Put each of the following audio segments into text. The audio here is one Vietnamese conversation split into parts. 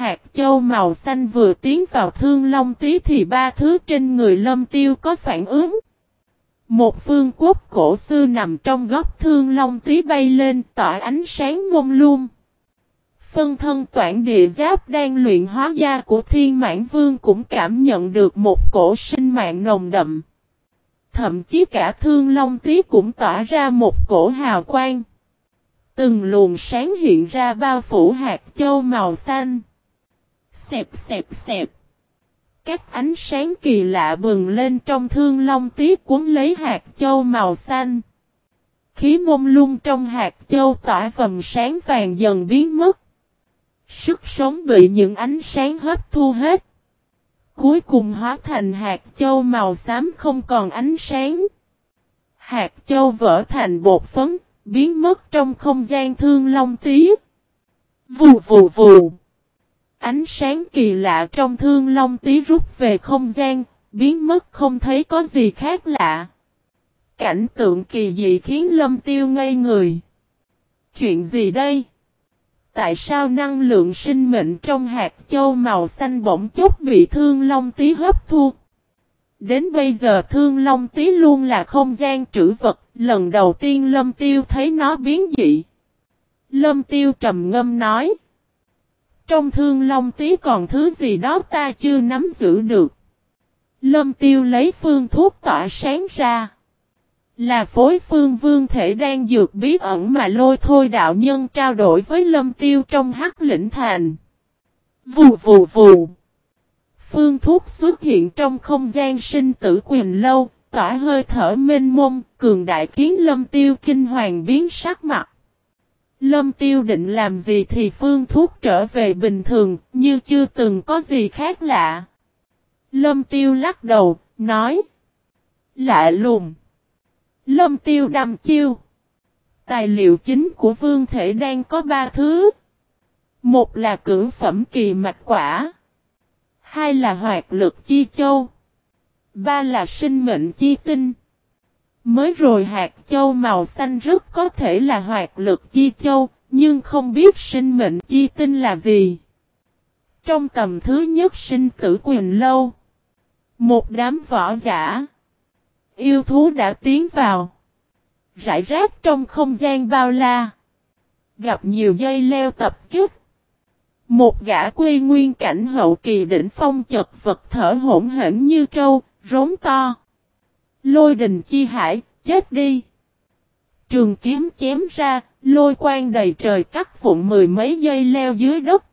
Hạt châu màu xanh vừa tiến vào thương long tí thì ba thứ trên người lâm tiêu có phản ứng. Một phương quốc cổ xưa nằm trong góc thương long tí bay lên tỏa ánh sáng mông lung. Phân thân toản địa giáp đang luyện hóa gia của thiên mãn vương cũng cảm nhận được một cổ sinh mạng nồng đậm. Thậm chí cả thương long tí cũng tỏa ra một cổ hào quang. Từng luồng sáng hiện ra bao phủ hạt châu màu xanh. Xẹp xẹp xẹp. Các ánh sáng kỳ lạ bừng lên trong thương long tí cuốn lấy hạt châu màu xanh. Khí mông lung trong hạt châu tỏa vầm sáng vàng dần biến mất. Sức sống bị những ánh sáng hấp thu hết. Cuối cùng hóa thành hạt châu màu xám không còn ánh sáng. Hạt châu vỡ thành bột phấn, biến mất trong không gian thương long tí. Vù vù vù. Ánh sáng kỳ lạ trong thương long tí rút về không gian, biến mất không thấy có gì khác lạ. Cảnh tượng kỳ dị khiến lâm tiêu ngây người. Chuyện gì đây? Tại sao năng lượng sinh mệnh trong hạt châu màu xanh bỗng chốc bị thương long tí hấp thu? Đến bây giờ thương long tí luôn là không gian trữ vật, lần đầu tiên lâm tiêu thấy nó biến dị. Lâm tiêu trầm ngâm nói. Trong thương long tí còn thứ gì đó ta chưa nắm giữ được. Lâm tiêu lấy phương thuốc tỏa sáng ra. Là phối phương vương thể đang dược bí ẩn mà lôi thôi đạo nhân trao đổi với lâm tiêu trong hắc lĩnh thành. Vù vù vù. Phương thuốc xuất hiện trong không gian sinh tử quyền lâu, tỏa hơi thở mênh mông, cường đại khiến lâm tiêu kinh hoàng biến sắc mặt. Lâm tiêu định làm gì thì phương thuốc trở về bình thường, như chưa từng có gì khác lạ. Lâm tiêu lắc đầu, nói. Lạ lùng. Lâm tiêu đầm chiêu. Tài liệu chính của vương thể đang có ba thứ. Một là cử phẩm kỳ mạch quả. Hai là hoạt lực chi châu. Ba là sinh mệnh chi tinh. Mới rồi hạt châu màu xanh rất có thể là hoạt lực chi châu, nhưng không biết sinh mệnh chi tinh là gì. Trong tầm thứ nhất sinh tử quyền lâu, một đám võ giả, yêu thú đã tiến vào, rải rác trong không gian bao la, gặp nhiều dây leo tập kích. Một gã quê nguyên cảnh hậu kỳ đỉnh phong chật vật thở hỗn hển như trâu, rống to. Lôi đình chi hải, chết đi. Trường kiếm chém ra, lôi quang đầy trời cắt vụn mười mấy dây leo dưới đất.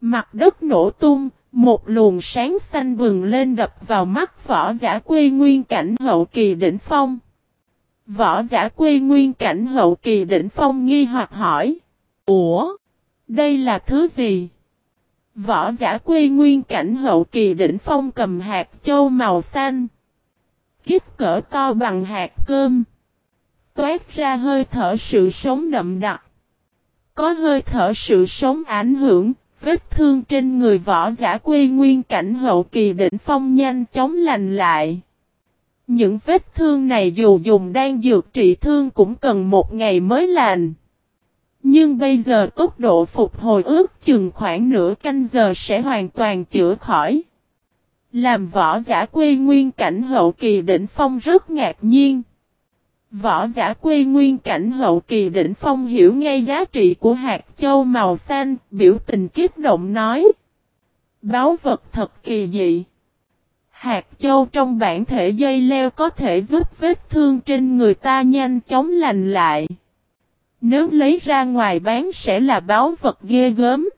Mặt đất nổ tung, một luồng sáng xanh bừng lên đập vào mắt võ giả quê nguyên cảnh hậu kỳ đỉnh phong. Võ giả quê nguyên cảnh hậu kỳ đỉnh phong nghi hoặc hỏi. Ủa? Đây là thứ gì? Võ giả quê nguyên cảnh hậu kỳ đỉnh phong cầm hạt châu màu xanh kích cỡ to bằng hạt cơm. Toát ra hơi thở sự sống đậm đặc. Có hơi thở sự sống ảnh hưởng, vết thương trên người võ giả quê nguyên cảnh hậu kỳ đỉnh phong nhanh chóng lành lại. Những vết thương này dù dùng đang dược trị thương cũng cần một ngày mới lành. Nhưng bây giờ tốc độ phục hồi ước chừng khoảng nửa canh giờ sẽ hoàn toàn chữa khỏi. Làm võ giả quê nguyên cảnh hậu kỳ đỉnh phong rất ngạc nhiên. Võ giả quê nguyên cảnh hậu kỳ đỉnh phong hiểu ngay giá trị của hạt châu màu xanh, biểu tình kiếp động nói. Báo vật thật kỳ dị. Hạt châu trong bản thể dây leo có thể giúp vết thương trên người ta nhanh chóng lành lại. Nếu lấy ra ngoài bán sẽ là báo vật ghê gớm.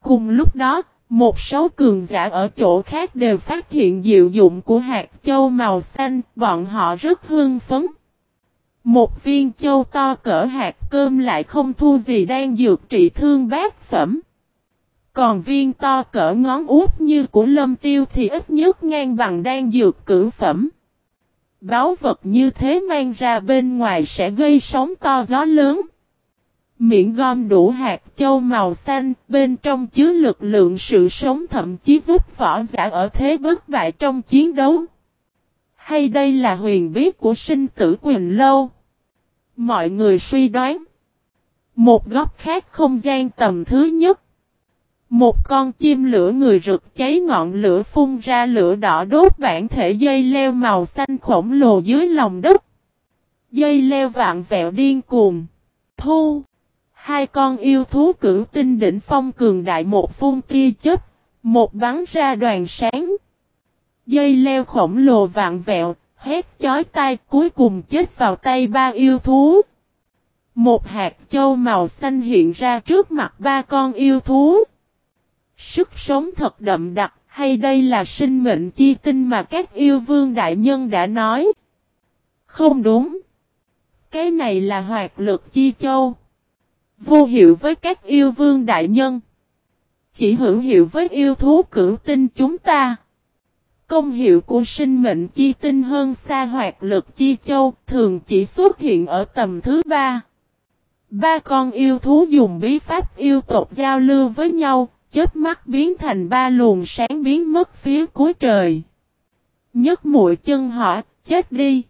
Cùng lúc đó, một số cường giả ở chỗ khác đều phát hiện diệu dụng của hạt châu màu xanh, bọn họ rất hưng phấn. Một viên châu to cỡ hạt cơm lại không thu gì đang dược trị thương bát phẩm. Còn viên to cỡ ngón út như của lâm tiêu thì ít nhất ngang bằng đang dược cử phẩm. Báo vật như thế mang ra bên ngoài sẽ gây sóng to gió lớn. Miệng gom đủ hạt châu màu xanh, bên trong chứa lực lượng sự sống thậm chí giúp võ giả ở thế bất bại trong chiến đấu. Hay đây là huyền bí của sinh tử quyền lâu? Mọi người suy đoán. Một góc khác không gian tầm thứ nhất. Một con chim lửa người rực cháy ngọn lửa phun ra lửa đỏ đốt bản thể dây leo màu xanh khổng lồ dưới lòng đất. Dây leo vạn vẹo điên cuồng. Thu. Hai con yêu thú cử tinh đỉnh phong cường đại một phun tia chớp Một bắn ra đoàn sáng. Dây leo khổng lồ vạn vẹo. Hét chói tai cuối cùng chết vào tay ba yêu thú. Một hạt châu màu xanh hiện ra trước mặt ba con yêu thú. Sức sống thật đậm đặc, hay đây là sinh mệnh chi tinh mà các yêu vương đại nhân đã nói? Không đúng. Cái này là hoạt lực chi châu. Vô hiệu với các yêu vương đại nhân. Chỉ hữu hiệu với yêu thú cửu tinh chúng ta. Công hiệu của sinh mệnh chi tinh hơn xa hoạt lực chi châu thường chỉ xuất hiện ở tầm thứ ba. Ba con yêu thú dùng bí pháp yêu tộc giao lưu với nhau, chết mắt biến thành ba luồng sáng biến mất phía cuối trời. Nhất mũi chân họ, chết đi.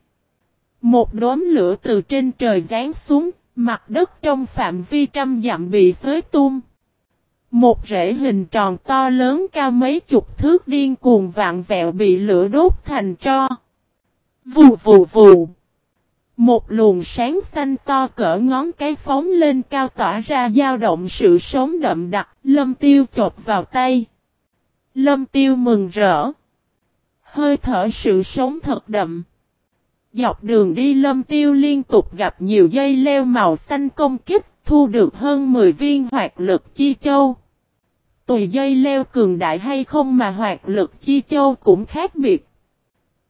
Một đốm lửa từ trên trời rán xuống, mặt đất trong phạm vi trăm dặm bị xới tung. Một rễ hình tròn to lớn cao mấy chục thước điên cuồng vạn vẹo bị lửa đốt thành tro. Vù vù vù. Một luồng sáng xanh to cỡ ngón cái phóng lên cao tỏa ra dao động sự sống đậm đặc, lâm tiêu chộp vào tay. Lâm tiêu mừng rỡ. Hơi thở sự sống thật đậm. Dọc đường đi lâm tiêu liên tục gặp nhiều dây leo màu xanh công kích, thu được hơn 10 viên hoạt lực chi châu. Tùy dây leo cường đại hay không mà hoạt lực chi châu cũng khác biệt.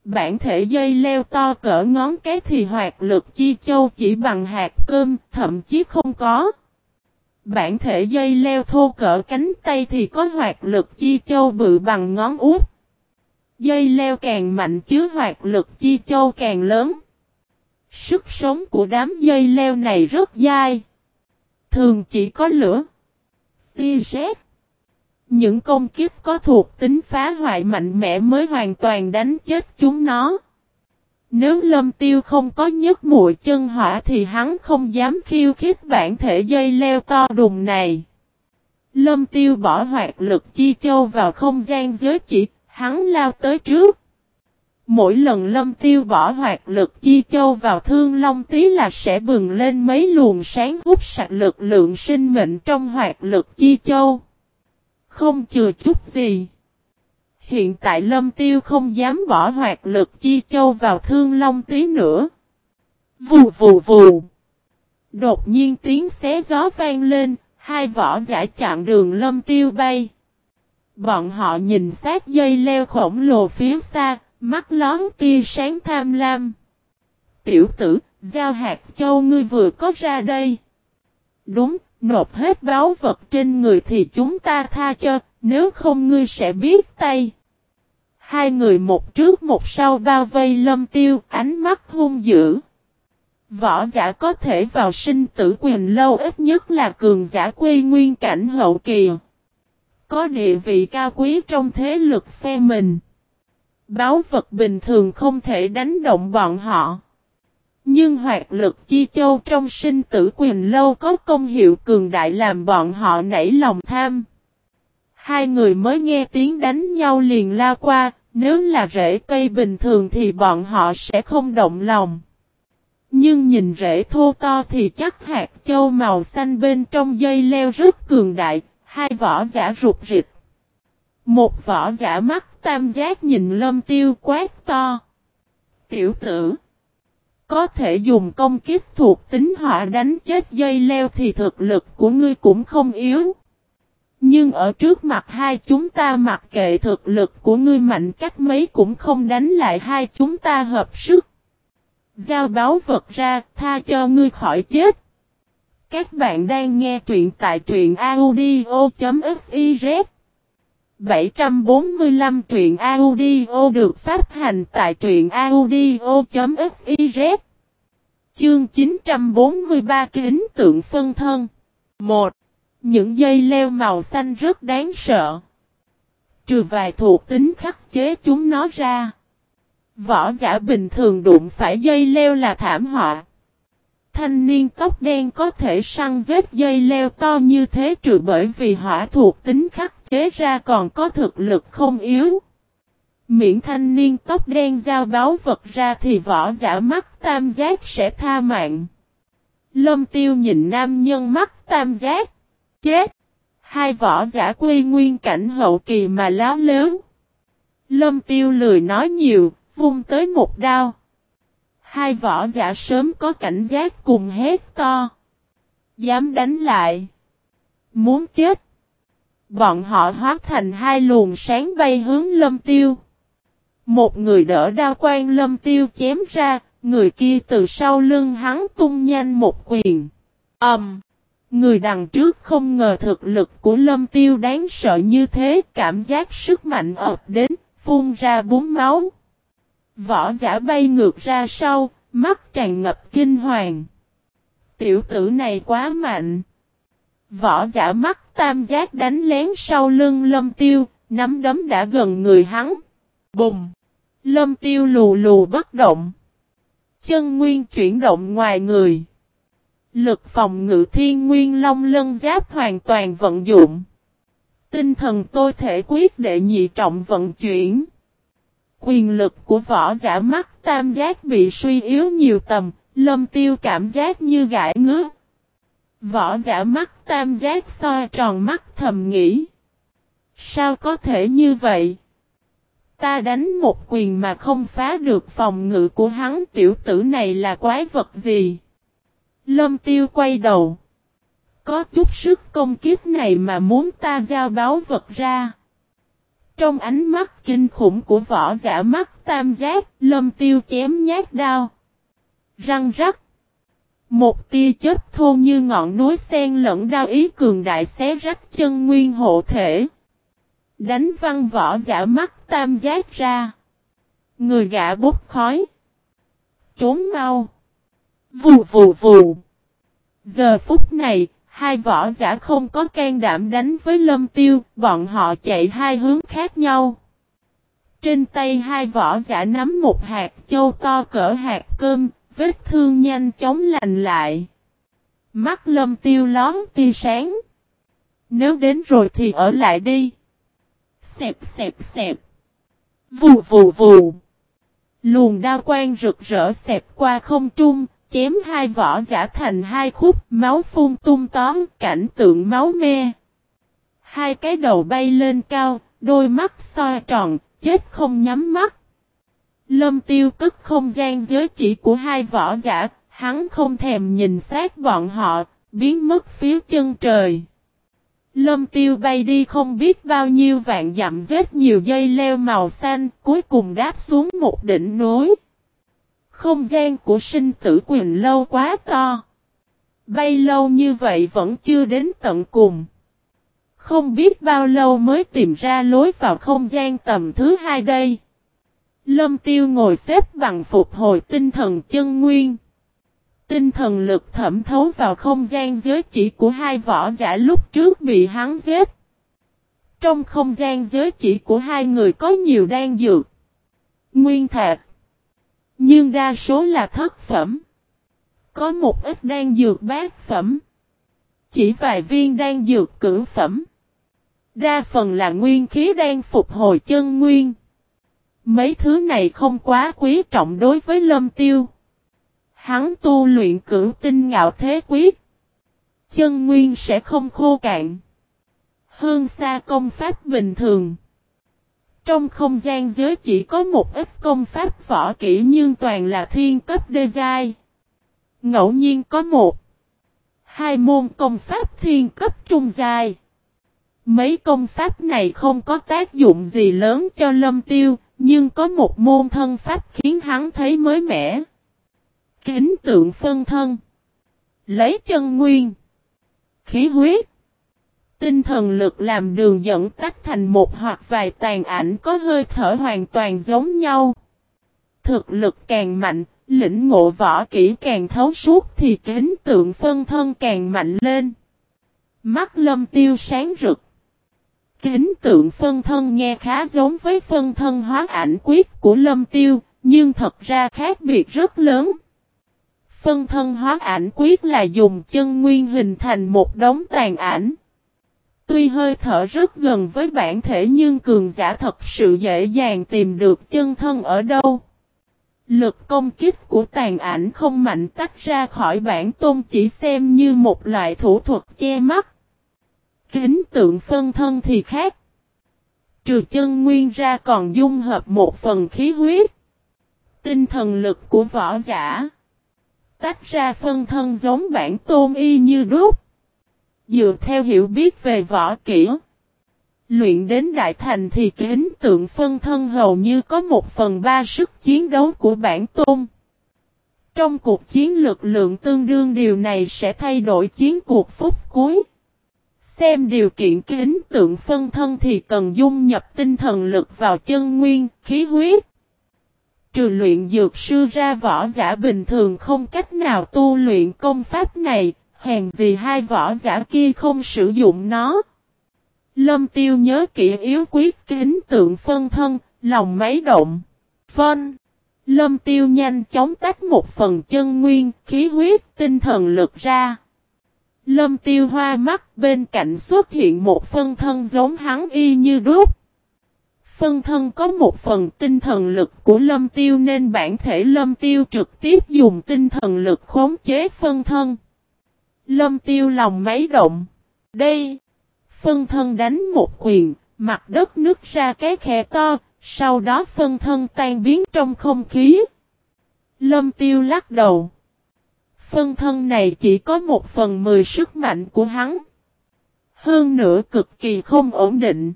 Bản thể dây leo to cỡ ngón cái thì hoạt lực chi châu chỉ bằng hạt cơm, thậm chí không có. Bản thể dây leo thô cỡ cánh tay thì có hoạt lực chi châu bự bằng ngón út. Dây leo càng mạnh chứa hoạt lực chi châu càng lớn. Sức sống của đám dây leo này rất dai. Thường chỉ có lửa, tia sét, những công kiếp có thuộc tính phá hoại mạnh mẽ mới hoàn toàn đánh chết chúng nó. Nếu lâm tiêu không có nhấc mũi chân hỏa thì hắn không dám khiêu khích bản thể dây leo to đùng này. Lâm tiêu bỏ hoạt lực chi châu vào không gian giới chỉ, hắn lao tới trước. Mỗi lần lâm tiêu bỏ hoạt lực chi châu vào thương long tí là sẽ bừng lên mấy luồng sáng hút sạch lực lượng sinh mệnh trong hoạt lực chi châu. Không chừa chút gì. Hiện tại lâm tiêu không dám bỏ hoạt lực chi châu vào thương long tí nữa. Vù vù vù. Đột nhiên tiếng xé gió vang lên, hai vỏ giả chặn đường lâm tiêu bay. Bọn họ nhìn sát dây leo khổng lồ phía xa, mắt lón tia sáng tham lam. Tiểu tử, giao hạt châu ngươi vừa có ra đây. Đúng, Nộp hết báo vật trên người thì chúng ta tha cho, nếu không ngươi sẽ biết tay. Hai người một trước một sau bao vây lâm tiêu, ánh mắt hung dữ. Võ giả có thể vào sinh tử quyền lâu ít nhất là cường giả quy nguyên cảnh hậu kỳ. Có địa vị cao quý trong thế lực phe mình. Báo vật bình thường không thể đánh động bọn họ. Nhưng hoạt lực chi châu trong sinh tử quyền lâu có công hiệu cường đại làm bọn họ nảy lòng tham. Hai người mới nghe tiếng đánh nhau liền la qua, nếu là rễ cây bình thường thì bọn họ sẽ không động lòng. Nhưng nhìn rễ thô to thì chắc hạt châu màu xanh bên trong dây leo rất cường đại, hai võ giả rụt rịch. Một võ giả mắt tam giác nhìn lâm tiêu quát to. Tiểu tử! có thể dùng công kiếp thuộc tính họa đánh chết dây leo thì thực lực của ngươi cũng không yếu. Nhưng ở trước mặt hai chúng ta mặc kệ thực lực của ngươi mạnh cách mấy cũng không đánh lại hai chúng ta hợp sức. Giao báo vật ra, tha cho ngươi khỏi chết. Các bạn đang nghe truyện tại truyện audio.fiz 745 truyện audio được phát hành tại truyện audio.fiz Chương 943 kính tượng phân thân 1. Những dây leo màu xanh rất đáng sợ. Trừ vài thuộc tính khắc chế chúng nó ra. Võ giả bình thường đụng phải dây leo là thảm họa. Thanh niên tóc đen có thể săn giết dây leo to như thế trừ bởi vì hỏa thuộc tính khắc chế ra còn có thực lực không yếu. Miễn thanh niên tóc đen giao báo vật ra thì võ giả mắt tam giác sẽ tha mạng. Lâm tiêu nhìn nam nhân mắt tam giác. Chết! Hai võ giả quy nguyên cảnh hậu kỳ mà láo lếu. Lâm tiêu lười nói nhiều, vung tới một đao. Hai võ giả sớm có cảnh giác cùng hét to. Dám đánh lại. Muốn chết. Bọn họ hóa thành hai luồng sáng bay hướng lâm tiêu. Một người đỡ đao quan lâm tiêu chém ra, người kia từ sau lưng hắn tung nhanh một quyền. ầm Um, người đằng trước không ngờ thực lực của lâm tiêu đáng sợ như thế, cảm giác sức mạnh ập đến, phun ra bún máu. Võ giả bay ngược ra sau, mắt tràn ngập kinh hoàng. Tiểu tử này quá mạnh. Võ giả mắt tam giác đánh lén sau lưng lâm tiêu, nắm đấm đã gần người hắn. Bùng! Lâm tiêu lù lù bất động. Chân nguyên chuyển động ngoài người. Lực phòng ngự thiên nguyên long lân giáp hoàn toàn vận dụng. Tinh thần tôi thể quyết đệ nhị trọng vận chuyển. Quyền lực của võ giả mắt tam giác bị suy yếu nhiều tầm, lâm tiêu cảm giác như gãi ngứa. Võ giả mắt tam giác soi tròn mắt thầm nghĩ. Sao có thể như vậy? Ta đánh một quyền mà không phá được phòng ngự của hắn tiểu tử này là quái vật gì? Lâm tiêu quay đầu. Có chút sức công kiếp này mà muốn ta giao báo vật ra. Trong ánh mắt kinh khủng của võ giả mắt tam giác, lâm tiêu chém nhát đao. Răng rắc. Một tia chết thô như ngọn núi sen lẫn đao ý cường đại xé rách chân nguyên hộ thể. Đánh văng võ giả mắt tam giác ra. Người gã bút khói. Trốn mau. Vù vù vù. Giờ phút này, hai võ giả không có can đảm đánh với lâm tiêu, bọn họ chạy hai hướng khác nhau. Trên tay hai võ giả nắm một hạt châu to cỡ hạt cơm, vết thương nhanh chóng lành lại. Mắt lâm tiêu lón tia sáng. Nếu đến rồi thì ở lại đi. Xẹp xẹp xẹp. Vù vù vù. Luồng đao quang rực rỡ xẹp qua không trung, chém hai vỏ giả thành hai khúc, máu phun tung tóm, cảnh tượng máu me. Hai cái đầu bay lên cao, đôi mắt soi tròn, chết không nhắm mắt. Lâm tiêu cất không gian giới chỉ của hai võ giả, hắn không thèm nhìn sát bọn họ, biến mất phía chân trời. Lâm tiêu bay đi không biết bao nhiêu vạn dặm giết nhiều dây leo màu xanh, cuối cùng đáp xuống một đỉnh núi. Không gian của sinh tử quyền lâu quá to. Bay lâu như vậy vẫn chưa đến tận cùng. Không biết bao lâu mới tìm ra lối vào không gian tầm thứ hai đây. Lâm tiêu ngồi xếp bằng phục hồi tinh thần chân nguyên. Tinh thần lực thẩm thấu vào không gian giới chỉ của hai võ giả lúc trước bị hắn giết. Trong không gian giới chỉ của hai người có nhiều đan dược. Nguyên thạch. Nhưng đa số là thất phẩm. Có một ít đan dược bát phẩm. Chỉ vài viên đan dược cử phẩm. Đa phần là nguyên khí đang phục hồi chân nguyên. Mấy thứ này không quá quý trọng đối với lâm tiêu. Hắn tu luyện cử tinh ngạo thế quyết. Chân nguyên sẽ không khô cạn. Hơn xa công pháp bình thường. Trong không gian giới chỉ có một ít công pháp võ kỹ nhưng toàn là thiên cấp đê giai. Ngẫu nhiên có một, hai môn công pháp thiên cấp trung giai. Mấy công pháp này không có tác dụng gì lớn cho lâm tiêu, nhưng có một môn thân pháp khiến hắn thấy mới mẻ. Kính tượng phân thân. Lấy chân nguyên. Khí huyết. Tinh thần lực làm đường dẫn tách thành một hoặc vài tàn ảnh có hơi thở hoàn toàn giống nhau. Thực lực càng mạnh, lĩnh ngộ võ kỹ càng thấu suốt thì kính tượng phân thân càng mạnh lên. Mắt lâm tiêu sáng rực. Kính tượng phân thân nghe khá giống với phân thân hóa ảnh quyết của lâm tiêu, nhưng thật ra khác biệt rất lớn. Phân thân hóa ảnh quyết là dùng chân nguyên hình thành một đống tàn ảnh. Tuy hơi thở rất gần với bản thể nhưng cường giả thật sự dễ dàng tìm được chân thân ở đâu. Lực công kích của tàn ảnh không mạnh tách ra khỏi bản tôn chỉ xem như một loại thủ thuật che mắt. Kính tượng phân thân thì khác. Trừ chân nguyên ra còn dung hợp một phần khí huyết. Tinh thần lực của võ giả. Tách ra phân thân giống bản tôn y như đúc. Dựa theo hiểu biết về võ kỹ. Luyện đến đại thành thì kính tượng phân thân hầu như có một phần ba sức chiến đấu của bản tôn. Trong cuộc chiến lực lượng tương đương điều này sẽ thay đổi chiến cuộc phút cuối. Xem điều kiện kính tượng phân thân thì cần dung nhập tinh thần lực vào chân nguyên, khí huyết. Trừ luyện dược sư ra võ giả bình thường không cách nào tu luyện công pháp này, hèn gì hai võ giả kia không sử dụng nó. Lâm tiêu nhớ kỹ yếu quyết kính tượng phân thân, lòng máy động. Phân. Lâm tiêu nhanh chóng tách một phần chân nguyên, khí huyết, tinh thần lực ra. Lâm tiêu hoa mắt bên cạnh xuất hiện một phân thân giống hắn y như đúc. Phân thân có một phần tinh thần lực của lâm tiêu nên bản thể lâm tiêu trực tiếp dùng tinh thần lực khống chế phân thân. Lâm tiêu lòng máy động. Đây. Phân thân đánh một quyền, mặt đất nứt ra cái khe to, sau đó phân thân tan biến trong không khí. Lâm tiêu lắc đầu. Phân thân này chỉ có một phần mười sức mạnh của hắn. Hơn nữa cực kỳ không ổn định.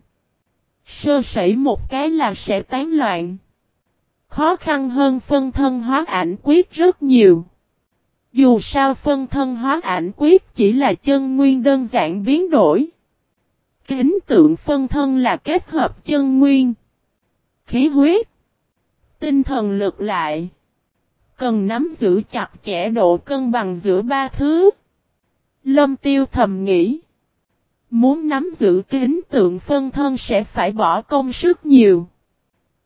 Sơ sẩy một cái là sẽ tán loạn. Khó khăn hơn phân thân hóa ảnh quyết rất nhiều. Dù sao phân thân hóa ảnh quyết chỉ là chân nguyên đơn giản biến đổi. Kính tượng phân thân là kết hợp chân nguyên, khí huyết, tinh thần lực lại. Cần nắm giữ chặt chẽ độ cân bằng giữa ba thứ. Lâm tiêu thầm nghĩ. Muốn nắm giữ kính tượng phân thân sẽ phải bỏ công sức nhiều.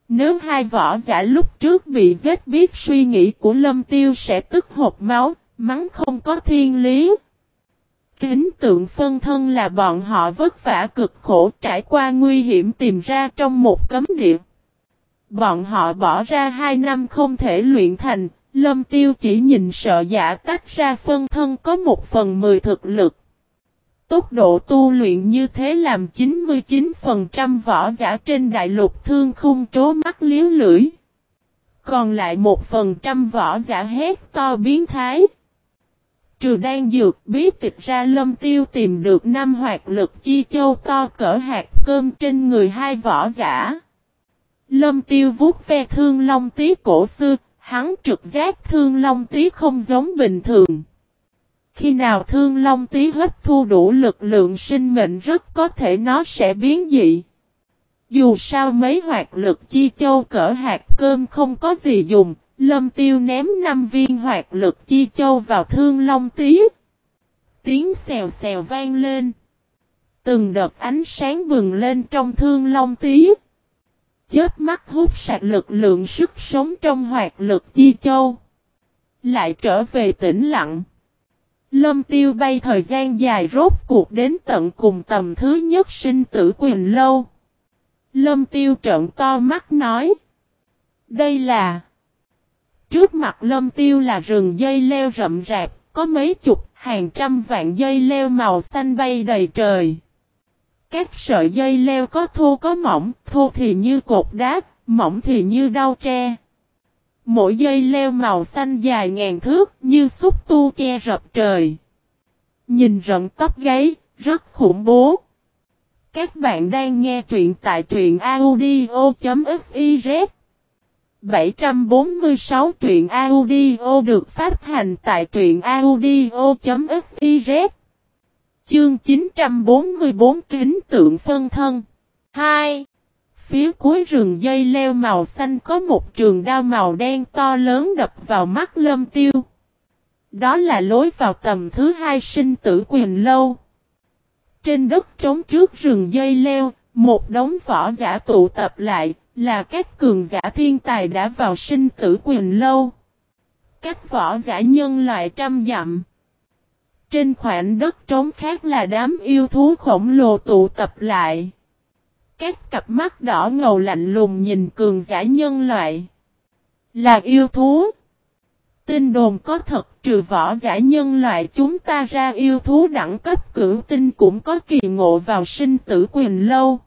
Nếu hai võ giả lúc trước bị giết biết suy nghĩ của lâm tiêu sẽ tức hộp máu, mắng không có thiên lý. Kính tượng phân thân là bọn họ vất vả cực khổ trải qua nguy hiểm tìm ra trong một cấm địa. Bọn họ bỏ ra hai năm không thể luyện thành, lâm tiêu chỉ nhìn sợ giả tách ra phân thân có một phần mười thực lực. Tốc độ tu luyện như thế làm 99% võ giả trên đại lục thương khung trố mắt liếu lưỡi. Còn lại một phần trăm võ giả hét to biến thái. Trừ đang dược bí tịch ra lâm tiêu tìm được năm hoạt lực chi châu to cỡ hạt cơm trên người hai võ giả. Lâm tiêu vuốt ve thương long tí cổ xưa, hắn trực giác thương long tí không giống bình thường. Khi nào thương long tí hấp thu đủ lực lượng sinh mệnh rất có thể nó sẽ biến dị. Dù sao mấy hoạt lực chi châu cỡ hạt cơm không có gì dùng, lâm tiêu ném 5 viên hoạt lực chi châu vào thương long tí. Tiếng xèo xèo vang lên. Từng đợt ánh sáng bừng lên trong thương long tí. Chết mắt hút sạch lực lượng sức sống trong hoạt lực chi châu. Lại trở về tĩnh lặng. Lâm tiêu bay thời gian dài rốt cuộc đến tận cùng tầm thứ nhất sinh tử quyền lâu. Lâm tiêu trợn to mắt nói. Đây là... Trước mặt lâm tiêu là rừng dây leo rậm rạp, có mấy chục, hàng trăm vạn dây leo màu xanh bay đầy trời. Các sợi dây leo có thô có mỏng, thô thì như cột đá, mỏng thì như đau tre. Mỗi dây leo màu xanh dài ngàn thước như xúc tu che rập trời. Nhìn rận tóc gáy, rất khủng bố. Các bạn đang nghe truyện tại truyện audio.fif 746 truyện audio được phát hành tại truyện audio.fiz Chương 944 kính tượng phân thân 2. Phía cuối rừng dây leo màu xanh có một trường đao màu đen to lớn đập vào mắt lâm tiêu. Đó là lối vào tầm thứ hai sinh tử quyền lâu. Trên đất trống trước rừng dây leo, một đống vỏ giả tụ tập lại, là các cường giả thiên tài đã vào sinh tử quyền lâu. các võ giả nhân loại trăm dặm. Trên khoảng đất trống khác là đám yêu thú khổng lồ tụ tập lại. Các cặp mắt đỏ ngầu lạnh lùng nhìn cường giả nhân loại. Là yêu thú. Tin đồn có thật, trừ võ giả nhân loại chúng ta ra yêu thú đẳng cấp cửu tinh cũng có kỳ ngộ vào sinh tử quyền lâu.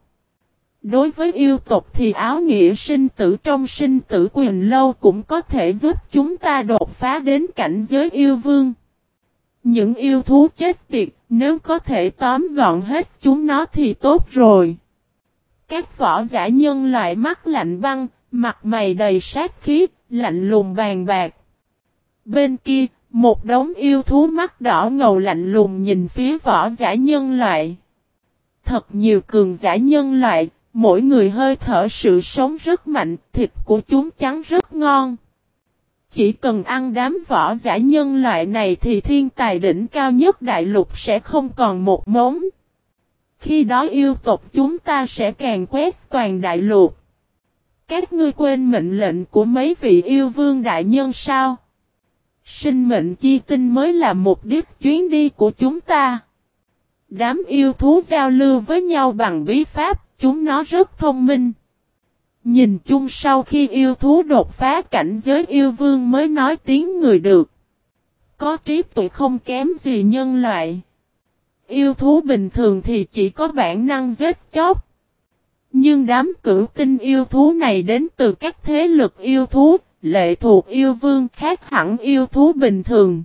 Đối với yêu tộc thì áo nghĩa sinh tử trong sinh tử quyền lâu cũng có thể giúp chúng ta đột phá đến cảnh giới yêu vương. Những yêu thú chết tiệt, nếu có thể tóm gọn hết chúng nó thì tốt rồi. Các võ giả nhân loại mắt lạnh băng, mặt mày đầy sát khí, lạnh lùng bàn bạc. Bên kia, một đống yêu thú mắt đỏ ngầu lạnh lùng nhìn phía võ giả nhân loại. Thật nhiều cường giả nhân loại, mỗi người hơi thở sự sống rất mạnh, thịt của chúng trắng rất ngon. Chỉ cần ăn đám võ giả nhân loại này thì thiên tài đỉnh cao nhất đại lục sẽ không còn một mống. Khi đó yêu tộc chúng ta sẽ càng quét toàn đại lục. Các ngươi quên mệnh lệnh của mấy vị yêu vương đại nhân sao? Sinh mệnh chi tinh mới là mục đích chuyến đi của chúng ta. Đám yêu thú giao lưu với nhau bằng bí pháp, chúng nó rất thông minh. Nhìn chung sau khi yêu thú đột phá cảnh giới yêu vương mới nói tiếng người được. Có trí tuệ không kém gì nhân loại. Yêu thú bình thường thì chỉ có bản năng giết chóc. Nhưng đám cửu tinh yêu thú này đến từ các thế lực yêu thú, lệ thuộc yêu vương khác hẳn yêu thú bình thường.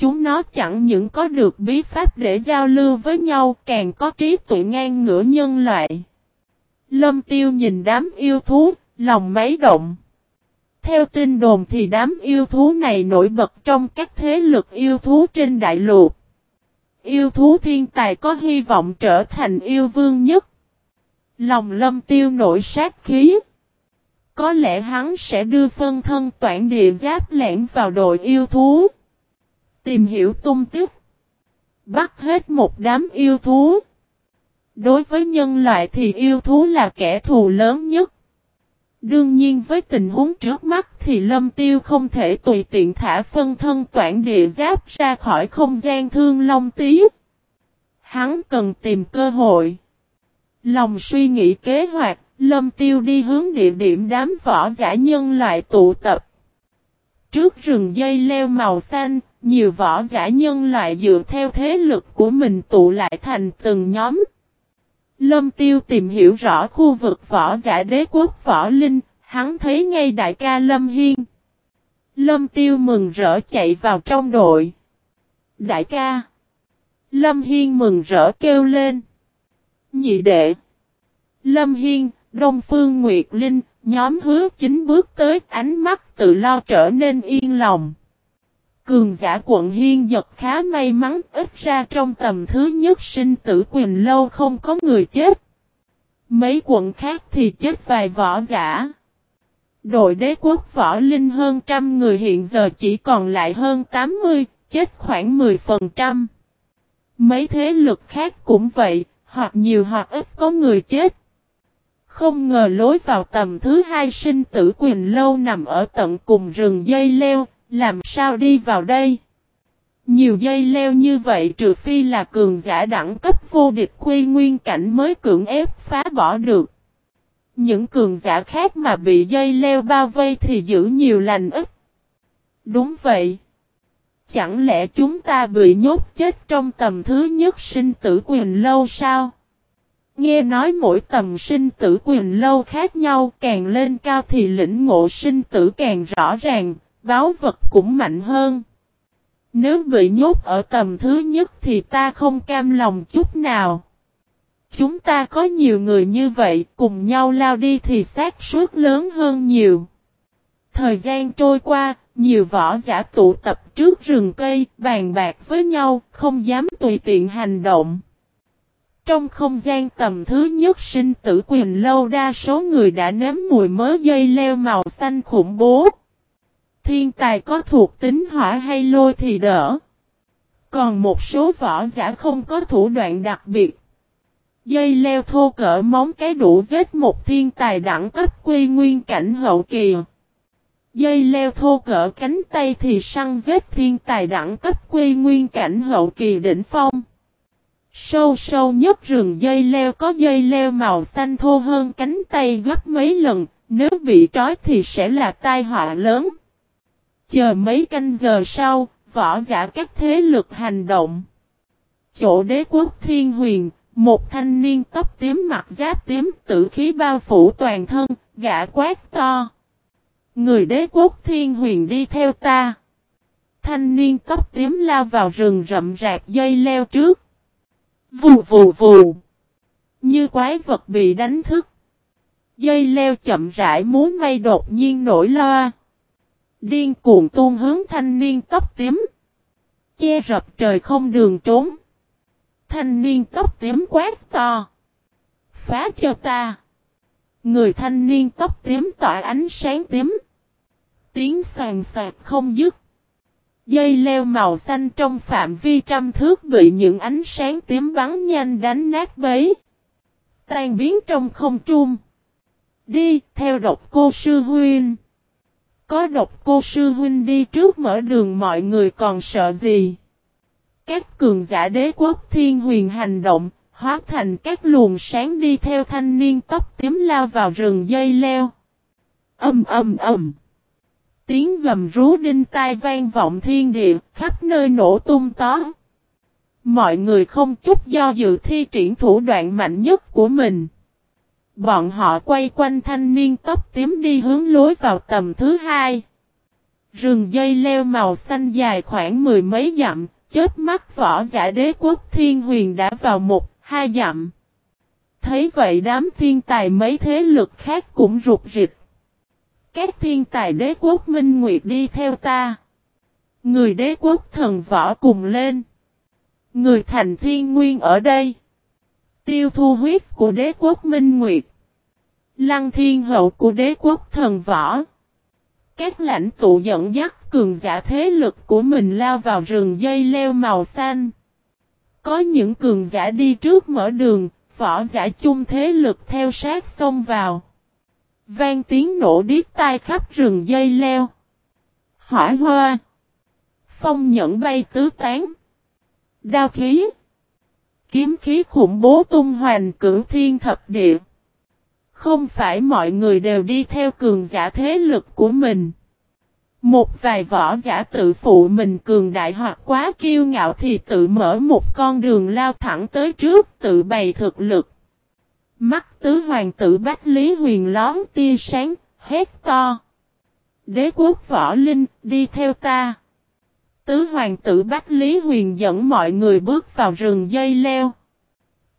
Chúng nó chẳng những có được bí pháp để giao lưu với nhau càng có trí tuệ ngang ngửa nhân loại. Lâm tiêu nhìn đám yêu thú, lòng máy động. Theo tin đồn thì đám yêu thú này nổi bật trong các thế lực yêu thú trên đại lục. Yêu thú thiên tài có hy vọng trở thành yêu vương nhất. Lòng lâm tiêu nổi sát khí. Có lẽ hắn sẽ đưa phân thân toản địa giáp lẻn vào đội yêu thú. Tìm hiểu tung tích. Bắt hết một đám yêu thú. Đối với nhân loại thì yêu thú là kẻ thù lớn nhất. Đương nhiên với tình huống trước mắt thì lâm tiêu không thể tùy tiện thả phân thân toản địa giáp ra khỏi không gian thương long tí. Hắn cần tìm cơ hội. Lòng suy nghĩ kế hoạch, lâm tiêu đi hướng địa điểm đám võ giả nhân loại tụ tập. Trước rừng dây leo màu xanh, nhiều võ giả nhân loại dựa theo thế lực của mình tụ lại thành từng nhóm. Lâm Tiêu tìm hiểu rõ khu vực võ giả đế quốc võ linh, hắn thấy ngay đại ca Lâm Hiên. Lâm Tiêu mừng rỡ chạy vào trong đội. Đại ca. Lâm Hiên mừng rỡ kêu lên. Nhị đệ. Lâm Hiên, Đông Phương Nguyệt Linh, nhóm hứa chính bước tới ánh mắt tự lo trở nên yên lòng. Cường giả quận Hiên giật khá may mắn ít ra trong tầm thứ nhất sinh tử quyền lâu không có người chết. Mấy quận khác thì chết vài võ giả. Đội đế quốc võ linh hơn trăm người hiện giờ chỉ còn lại hơn 80, chết khoảng 10%. Mấy thế lực khác cũng vậy, hoặc nhiều hoặc ít có người chết. Không ngờ lối vào tầm thứ hai sinh tử quyền lâu nằm ở tận cùng rừng dây leo, làm sao đi vào đây? Nhiều dây leo như vậy trừ phi là cường giả đẳng cấp vô địch khuy nguyên cảnh mới cưỡng ép phá bỏ được. Những cường giả khác mà bị dây leo bao vây thì giữ nhiều lành ít. Đúng vậy. Chẳng lẽ chúng ta bị nhốt chết trong tầm thứ nhất sinh tử quyền lâu sao? Nghe nói mỗi tầm sinh tử quyền lâu khác nhau càng lên cao thì lĩnh ngộ sinh tử càng rõ ràng, báo vật cũng mạnh hơn. Nếu bị nhốt ở tầm thứ nhất thì ta không cam lòng chút nào. Chúng ta có nhiều người như vậy, cùng nhau lao đi thì xác suất lớn hơn nhiều. Thời gian trôi qua, nhiều võ giả tụ tập trước rừng cây, bàn bạc với nhau, không dám tùy tiện hành động. Trong không gian tầm thứ nhất sinh tử quyền lâu đa số người đã nếm mùi mớ dây leo màu xanh khủng bố. Thiên tài có thuộc tính hỏa hay lôi thì đỡ. Còn một số võ giả không có thủ đoạn đặc biệt. Dây leo thô cỡ móng cái đủ giết một thiên tài đẳng cấp quy nguyên cảnh hậu kỳ. Dây leo thô cỡ cánh tay thì săn giết thiên tài đẳng cấp quy nguyên cảnh hậu kỳ đỉnh phong. Sâu sâu nhất rừng dây leo có dây leo màu xanh thô hơn cánh tay gấp mấy lần, nếu bị trói thì sẽ là tai họa lớn. Chờ mấy canh giờ sau, võ giả các thế lực hành động. Chỗ đế quốc thiên huyền, một thanh niên tóc tím mặt giáp tím tử khí bao phủ toàn thân, gã quát to. Người đế quốc thiên huyền đi theo ta. Thanh niên tóc tím lao vào rừng rậm rạp dây leo trước. Vù vù vù. Như quái vật bị đánh thức. Dây leo chậm rãi muốn may đột nhiên nổi loa. Điên cuồng tuôn hướng thanh niên tóc tím. Che rập trời không đường trốn. Thanh niên tóc tím quát to. Phá cho ta. Người thanh niên tóc tím tỏa ánh sáng tím. Tiếng sàn sạc không dứt. Dây leo màu xanh trong phạm vi trăm thước bị những ánh sáng tím bắn nhanh đánh nát bấy. Tan biến trong không trung. Đi, theo độc cô sư huynh. Có độc cô sư huynh đi trước mở đường mọi người còn sợ gì. Các cường giả đế quốc thiên huyền hành động, hóa thành các luồng sáng đi theo thanh niên tóc tím lao vào rừng dây leo. Âm âm âm. Tiếng gầm rú đinh tai vang vọng thiên địa, khắp nơi nổ tung tó. Mọi người không chút do dự thi triển thủ đoạn mạnh nhất của mình. Bọn họ quay quanh thanh niên tóc tím đi hướng lối vào tầm thứ hai. Rừng dây leo màu xanh dài khoảng mười mấy dặm, chết mắt võ giả đế quốc thiên huyền đã vào một, hai dặm. Thấy vậy đám thiên tài mấy thế lực khác cũng rụt rịch. Các thiên tài đế quốc minh nguyệt đi theo ta. Người đế quốc thần võ cùng lên. Người thành thiên nguyên ở đây. Tiêu thu huyết của đế quốc minh nguyệt. Lăng thiên hậu của đế quốc thần võ. Các lãnh tụ dẫn dắt cường giả thế lực của mình lao vào rừng dây leo màu xanh. Có những cường giả đi trước mở đường, võ giả chung thế lực theo sát xông vào. Vang tiếng nổ điếc tai khắp rừng dây leo. Hỏa hoa. Phong nhẫn bay tứ tán. Đao khí. Kiếm khí khủng bố tung hoành cửu thiên thập địa. Không phải mọi người đều đi theo cường giả thế lực của mình. Một vài võ giả tự phụ mình cường đại hoặc quá kiêu ngạo thì tự mở một con đường lao thẳng tới trước tự bày thực lực. Mắt tứ hoàng tử Bách Lý Huyền lón tia sáng, hét to. Đế quốc võ linh, đi theo ta. Tứ hoàng tử Bách Lý Huyền dẫn mọi người bước vào rừng dây leo.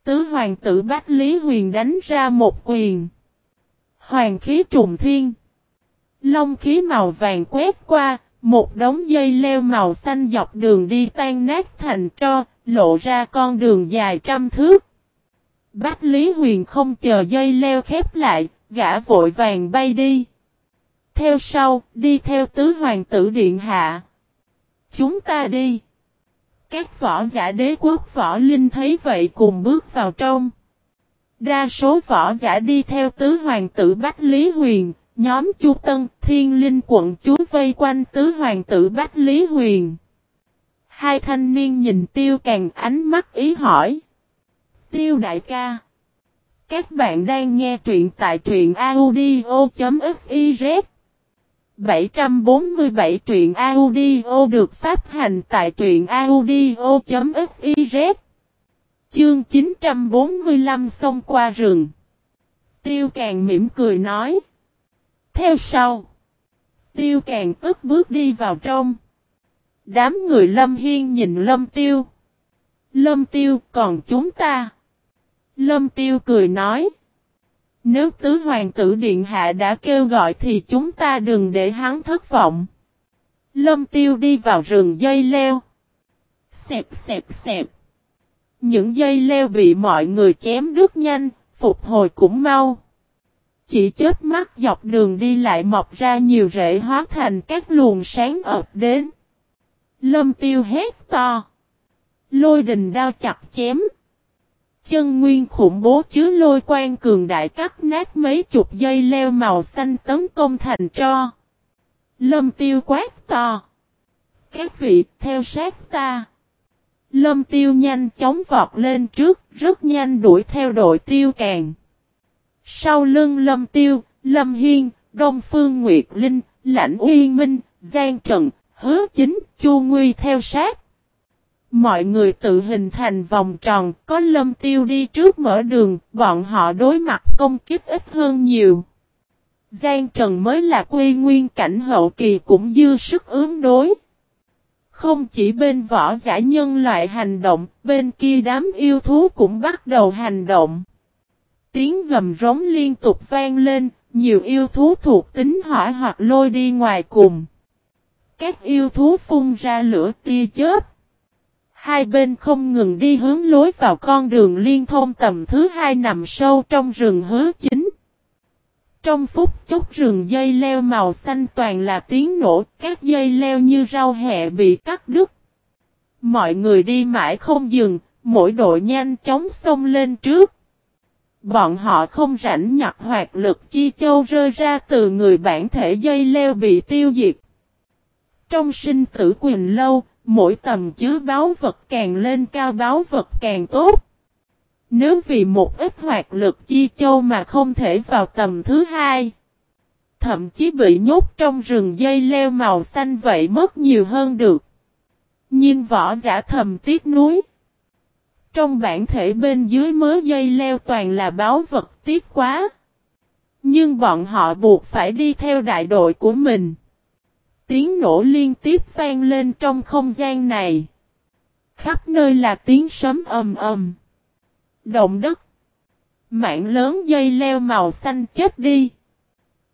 Tứ hoàng tử Bách Lý Huyền đánh ra một quyền. Hoàng khí trùng thiên. Long khí màu vàng quét qua, một đống dây leo màu xanh dọc đường đi tan nát thành tro, lộ ra con đường dài trăm thước. Bách Lý Huyền không chờ dây leo khép lại, gã vội vàng bay đi. Theo sau, đi theo tứ hoàng tử điện hạ. Chúng ta đi. Các võ giả đế quốc võ linh thấy vậy cùng bước vào trong. Đa số võ giả đi theo tứ hoàng tử Bách Lý Huyền, nhóm Chu Tân, Thiên Linh quận chúa vây quanh tứ hoàng tử Bách Lý Huyền. Hai thanh niên nhìn tiêu càng ánh mắt ý hỏi. Tiêu đại ca. Các bạn đang nghe truyện tại truyện audio.fif 747 truyện audio được phát hành tại truyện audio.fiz Chương 945 xông qua rừng. Tiêu càng mỉm cười nói. Theo sau. Tiêu càng cất bước đi vào trong. Đám người Lâm Hiên nhìn Lâm Tiêu. Lâm Tiêu, còn chúng ta? Lâm Tiêu cười nói. Nếu tứ hoàng tử điện hạ đã kêu gọi thì chúng ta đừng để hắn thất vọng. Lâm Tiêu đi vào rừng dây leo. Xẹp xẹp xẹp. Những dây leo bị mọi người chém đứt nhanh, phục hồi cũng mau. Chỉ chết mắt dọc đường đi lại mọc ra nhiều rễ hóa thành các luồng sáng ập đến. Lâm Tiêu hét to. Lôi đình đao chặt chém. Chân nguyên khủng bố chứa lôi quan cường đại cắt nát mấy chục dây leo màu xanh tấn công thành tro. Lâm tiêu quát to. Các vị theo sát ta. Lâm tiêu nhanh chóng vọt lên trước, rất nhanh đuổi theo đội tiêu càng. Sau lưng lâm tiêu, lâm hiên, đông phương nguyệt linh, lãnh uyên minh, giang trần hứa chính, chu nguy theo sát. Mọi người tự hình thành vòng tròn, có lâm tiêu đi trước mở đường, bọn họ đối mặt công kích ít hơn nhiều. Giang Trần mới là quê nguyên cảnh hậu kỳ cũng dư sức ứng đối. Không chỉ bên võ giả nhân loại hành động, bên kia đám yêu thú cũng bắt đầu hành động. Tiếng gầm rống liên tục vang lên, nhiều yêu thú thuộc tính hỏa hoặc lôi đi ngoài cùng. Các yêu thú phun ra lửa tia chớp. Hai bên không ngừng đi hướng lối vào con đường liên thông tầm thứ hai nằm sâu trong rừng hứa chính. Trong phút chốc rừng dây leo màu xanh toàn là tiếng nổ, các dây leo như rau hẹ bị cắt đứt. Mọi người đi mãi không dừng, mỗi đội nhanh chóng xông lên trước. Bọn họ không rảnh nhặt hoạt lực chi châu rơi ra từ người bản thể dây leo bị tiêu diệt. Trong sinh tử quyền lâu, mỗi tầm chứa báo vật càng lên cao báo vật càng tốt. Nếu vì một ít hoạt lực chi châu mà không thể vào tầm thứ hai, thậm chí bị nhốt trong rừng dây leo màu xanh vậy mất nhiều hơn được. Nhưng võ giả thầm tiếc núi. Trong bản thể bên dưới mớ dây leo toàn là báo vật tiếc quá. Nhưng bọn họ buộc phải đi theo đại đội của mình. Tiếng nổ liên tiếp vang lên trong không gian này. Khắp nơi là tiếng sấm ầm ầm. Động đất. Mạng lớn dây leo màu xanh chết đi.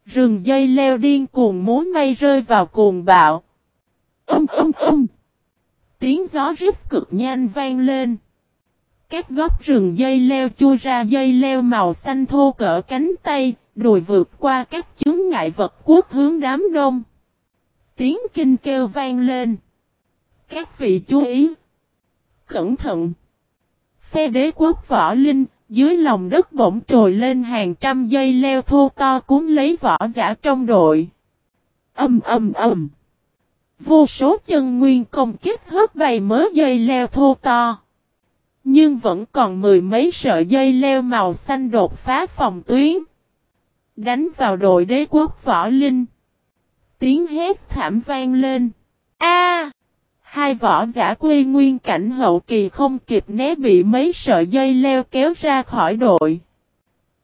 Rừng dây leo điên cuồng muốn mây rơi vào cuồng bạo. Âm âm âm. Tiếng gió rít cực nhanh vang lên. Các góc rừng dây leo chui ra dây leo màu xanh thô cỡ cánh tay, đùi vượt qua các chướng ngại vật quốc hướng đám đông. Tiếng kinh kêu vang lên. Các vị chú ý. Cẩn thận. Phe đế quốc võ linh, dưới lòng đất bỗng trồi lên hàng trăm dây leo thô to cuốn lấy võ giả trong đội. Âm âm âm. Vô số chân nguyên công kích hớt bay mớ dây leo thô to. Nhưng vẫn còn mười mấy sợi dây leo màu xanh đột phá phòng tuyến. Đánh vào đội đế quốc võ linh. Tiếng hét thảm vang lên. A! Hai võ giả Quy nguyên cảnh hậu kỳ không kịp né bị mấy sợi dây leo kéo ra khỏi đội.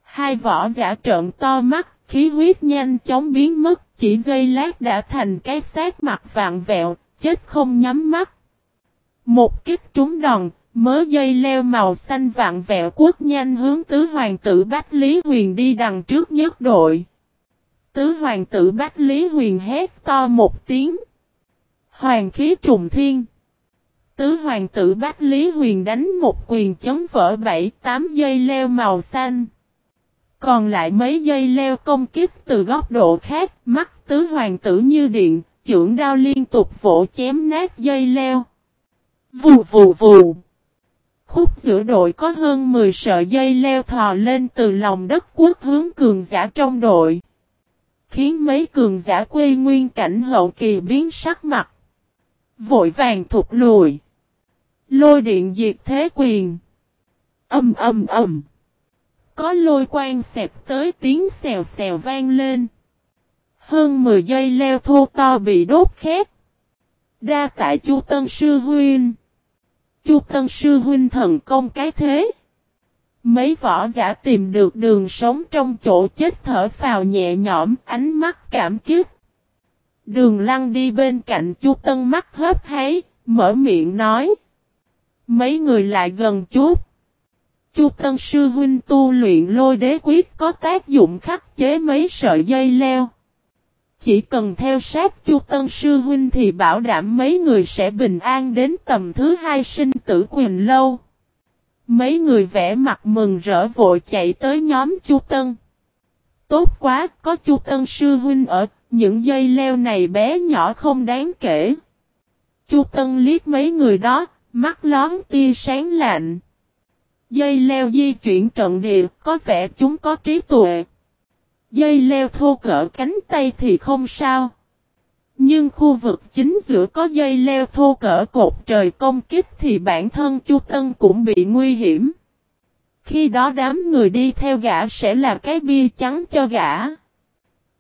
Hai võ giả trợn to mắt, khí huyết nhanh chóng biến mất, chỉ dây lát đã thành cái xác mặt vạn vẹo, chết không nhắm mắt. Một kích trúng đòn, mớ dây leo màu xanh vạn vẹo quốc nhanh hướng tứ hoàng tử Bách Lý Huyền đi đằng trước nhất đội. Tứ hoàng tử Bách Lý Huyền hét to một tiếng. Hoàng khí trùng thiên. Tứ hoàng tử Bách Lý Huyền đánh một quyền chấm vỡ bảy tám dây leo màu xanh. Còn lại mấy dây leo công kích từ góc độ khác, mắt tứ hoàng tử như điện, trưởng đao liên tục vỗ chém nát dây leo. Vù vù vù. Khúc giữa đội có hơn 10 sợi dây leo thò lên từ lòng đất quốc hướng cường giả trong đội. Khiến mấy cường giả quê nguyên cảnh hậu kỳ biến sắc mặt. Vội vàng thụt lùi. Lôi điện diệt thế quyền. Âm âm âm. Có lôi quang xẹp tới tiếng xèo xèo vang lên. Hơn 10 giây leo thô to bị đốt khét. Đa tại Chu Tân Sư Huynh. Chu Tân Sư Huynh thần công cái thế. Mấy võ giả tìm được đường sống trong chỗ chết thở phào nhẹ nhõm, ánh mắt cảm kích. Đường lăng đi bên cạnh chu tân mắt hớp háy, mở miệng nói. Mấy người lại gần chút. Chu tân sư huynh tu luyện lôi đế quyết có tác dụng khắc chế mấy sợi dây leo. Chỉ cần theo sát chu tân sư huynh thì bảo đảm mấy người sẽ bình an đến tầm thứ hai sinh tử quyền lâu. Mấy người vẽ mặt mừng rỡ vội chạy tới nhóm chu tân. Tốt quá, có chu tân sư huynh ở, những dây leo này bé nhỏ không đáng kể. Chu Tân liếc mấy người đó, mắt lón tia sáng lạnh. Dây leo di chuyển trận địa, có vẻ chúng có trí tuệ. Dây leo thô cỡ cánh tay thì không sao. Nhưng khu vực chính giữa có dây leo thô cỡ cột trời công kích thì bản thân Chu Tân cũng bị nguy hiểm. Khi đó đám người đi theo gã sẽ là cái bia trắng cho gã.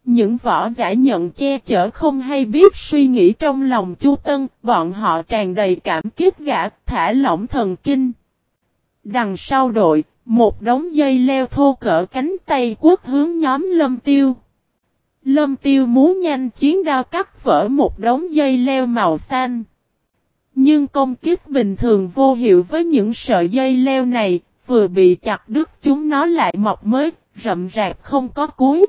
Những võ giả nhận che chở không hay biết suy nghĩ trong lòng Chu Tân, bọn họ tràn đầy cảm kích gã, thả lỏng thần kinh. Đằng sau đội, một đống dây leo thô cỡ cánh tay quốc hướng nhóm lâm tiêu. Lâm tiêu muốn nhanh chiến đao cắt vỡ một đống dây leo màu xanh. Nhưng công kích bình thường vô hiệu với những sợi dây leo này, vừa bị chặt đứt chúng nó lại mọc mới, rậm rạp không có cuối.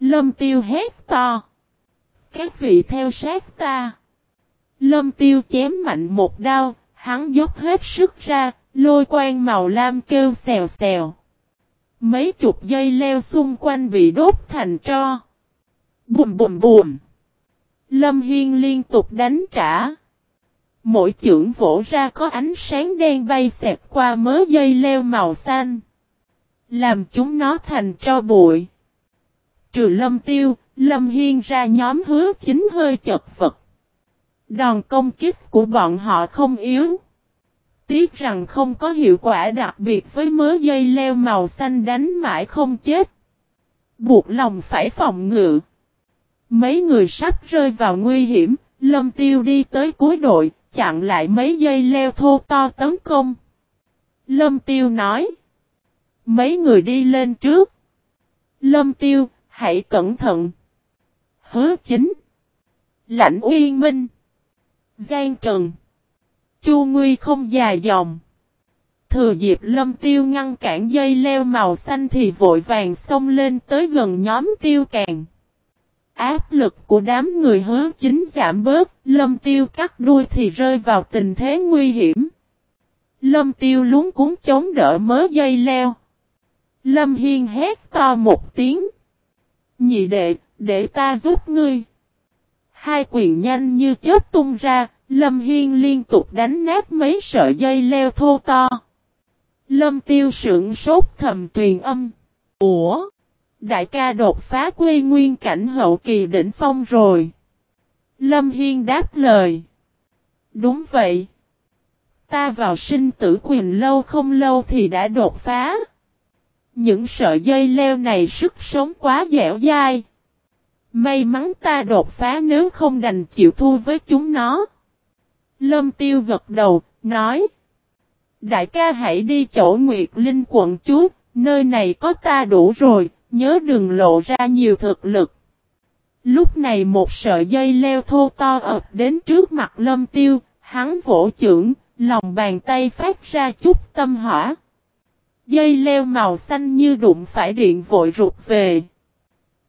Lâm tiêu hét to. Các vị theo sát ta. Lâm tiêu chém mạnh một đao, hắn dốc hết sức ra, lôi quang màu lam kêu xèo xèo. Mấy chục dây leo xung quanh bị đốt thành tro. Bùm bùm bùm. Lâm Hiên liên tục đánh trả. Mỗi chưởng vỗ ra có ánh sáng đen bay xẹt qua mớ dây leo màu xanh. Làm chúng nó thành tro bụi. Trừ lâm tiêu, lâm hiên ra nhóm hứa chính hơi chật vật. Đòn công kích của bọn họ không yếu. Tiếc rằng không có hiệu quả đặc biệt với mớ dây leo màu xanh đánh mãi không chết. Buộc lòng phải phòng ngự. Mấy người sắp rơi vào nguy hiểm, lâm tiêu đi tới cuối đội, chặn lại mấy dây leo thô to tấn công. Lâm tiêu nói. Mấy người đi lên trước. Lâm tiêu, hãy cẩn thận. Hứa chính. Lãnh uyên minh. Giang trần. Chu Nguy không dài dòng. Thừa dịp lâm tiêu ngăn cản dây leo màu xanh thì vội vàng xông lên tới gần nhóm tiêu càng. Áp lực của đám người hứa chính giảm bớt, lâm tiêu cắt đuôi thì rơi vào tình thế nguy hiểm. Lâm tiêu lúng cuốn chống đỡ mớ dây leo. Lâm Hiên hét to một tiếng. Nhị đệ, để ta giúp ngươi. Hai quyền nhanh như chớp tung ra, Lâm Hiên liên tục đánh nát mấy sợi dây leo thô to. Lâm tiêu sững sốt thầm truyền âm. Ủa? Đại ca đột phá quy nguyên cảnh hậu kỳ đỉnh phong rồi. Lâm Hiên đáp lời. Đúng vậy. Ta vào sinh tử quyền lâu không lâu thì đã đột phá. Những sợi dây leo này sức sống quá dẻo dai. May mắn ta đột phá nếu không đành chịu thua với chúng nó. Lâm tiêu gật đầu, nói. Đại ca hãy đi chỗ Nguyệt Linh quận chúa, nơi này có ta đủ rồi, nhớ đừng lộ ra nhiều thực lực. Lúc này một sợi dây leo thô to ập đến trước mặt lâm tiêu, hắn vỗ trưởng, lòng bàn tay phát ra chút tâm hỏa. Dây leo màu xanh như đụng phải điện vội rụt về.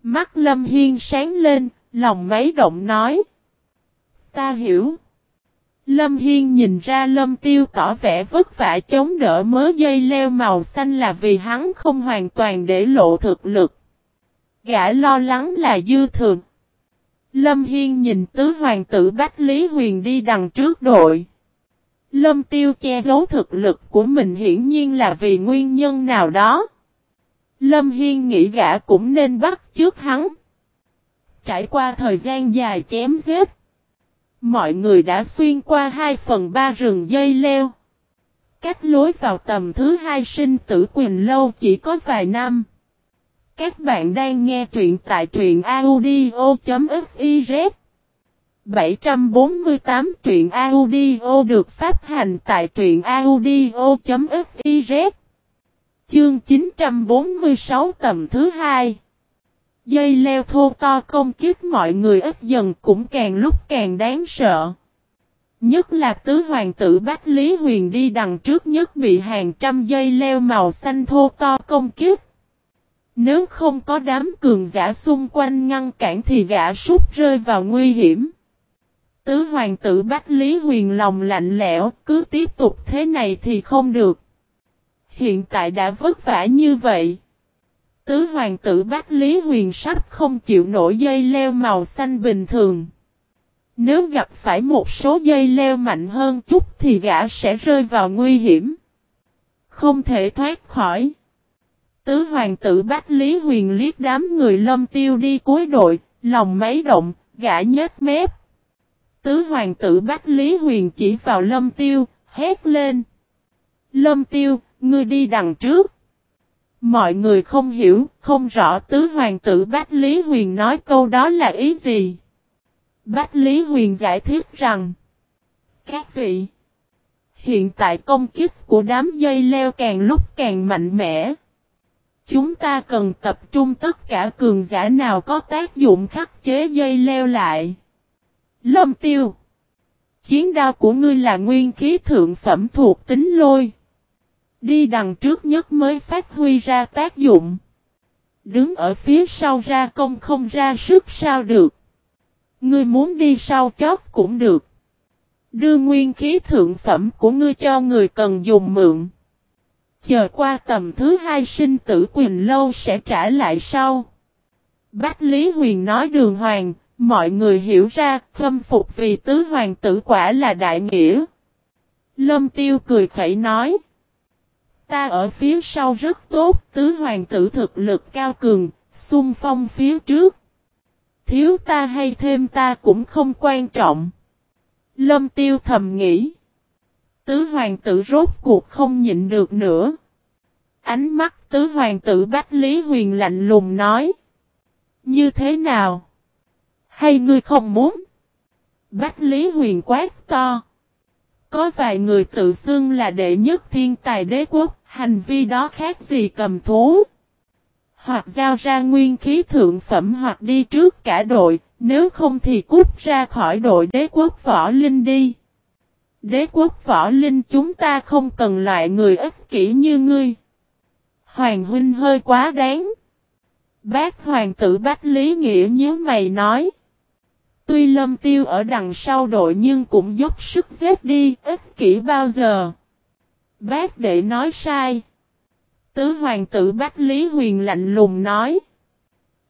Mắt lâm hiên sáng lên, lòng máy động nói. Ta hiểu. Lâm Hiên nhìn ra Lâm Tiêu tỏ vẻ vất vả chống đỡ mớ dây leo màu xanh là vì hắn không hoàn toàn để lộ thực lực. Gã lo lắng là dư thường. Lâm Hiên nhìn tứ hoàng tử Bách Lý Huyền đi đằng trước đội. Lâm Tiêu che giấu thực lực của mình hiển nhiên là vì nguyên nhân nào đó. Lâm Hiên nghĩ gã cũng nên bắt trước hắn. Trải qua thời gian dài chém giết. Mọi người đã xuyên qua 2 phần 3 rừng dây leo. Cách lối vào tầm thứ hai sinh tử quyền lâu chỉ có vài năm. Các bạn đang nghe truyện tại truyện audio.fiz 748 truyện audio được phát hành tại truyện audio.fiz Chương 946 tầm thứ hai Dây leo thô to công kiếp mọi người ít dần cũng càng lúc càng đáng sợ. Nhất là tứ hoàng tử Bách Lý Huyền đi đằng trước nhất bị hàng trăm dây leo màu xanh thô to công kiếp Nếu không có đám cường giả xung quanh ngăn cản thì gã sút rơi vào nguy hiểm. Tứ hoàng tử Bách Lý Huyền lòng lạnh lẽo, cứ tiếp tục thế này thì không được. Hiện tại đã vất vả như vậy. Tứ hoàng tử Bách Lý Huyền sắp không chịu nổi dây leo màu xanh bình thường. Nếu gặp phải một số dây leo mạnh hơn chút thì gã sẽ rơi vào nguy hiểm. Không thể thoát khỏi. Tứ hoàng tử Bách Lý Huyền liếc đám người lâm tiêu đi cuối đội, lòng máy động, gã nhếch mép. Tứ hoàng tử Bách Lý Huyền chỉ vào lâm tiêu, hét lên. Lâm tiêu, ngươi đi đằng trước. Mọi người không hiểu, không rõ tứ hoàng tử Bách Lý Huyền nói câu đó là ý gì. Bách Lý Huyền giải thích rằng, Các vị, hiện tại công kích của đám dây leo càng lúc càng mạnh mẽ. Chúng ta cần tập trung tất cả cường giả nào có tác dụng khắc chế dây leo lại. Lâm tiêu. Chiến đao của ngươi là nguyên khí thượng phẩm thuộc tính lôi. Đi đằng trước nhất mới phát huy ra tác dụng. Đứng ở phía sau ra công không ra sức sao được. Ngươi muốn đi sau chót cũng được. Đưa nguyên khí thượng phẩm của ngươi cho người cần dùng mượn. Chờ qua tầm thứ hai sinh tử quyền lâu sẽ trả lại sau. Bách Lý Huyền nói đường hoàng, mọi người hiểu ra, khâm phục vì tứ hoàng tử quả là đại nghĩa. Lâm Tiêu cười khẩy nói. Ta ở phía sau rất tốt, tứ hoàng tử thực lực cao cường, xung phong phía trước. Thiếu ta hay thêm ta cũng không quan trọng. Lâm Tiêu thầm nghĩ. Tứ hoàng tử rốt cuộc không nhịn được nữa. Ánh mắt tứ hoàng tử Bách Lý Huyền lạnh lùng nói. Như thế nào? Hay ngươi không muốn? Bách Lý Huyền quát to. Có vài người tự xưng là đệ nhất thiên tài đế quốc, hành vi đó khác gì cầm thú. Hoặc giao ra nguyên khí thượng phẩm hoặc đi trước cả đội, nếu không thì cút ra khỏi đội đế quốc võ linh đi. Đế quốc võ linh chúng ta không cần loại người ích kỷ như ngươi. Hoàng huynh hơi quá đáng. Bác hoàng tử Bách Lý Nghĩa nhớ mày nói. Tuy lâm tiêu ở đằng sau đội nhưng cũng dốc sức giết đi, ích kỷ bao giờ. Bác đệ nói sai. Tứ hoàng tử Bách Lý Huyền lạnh lùng nói.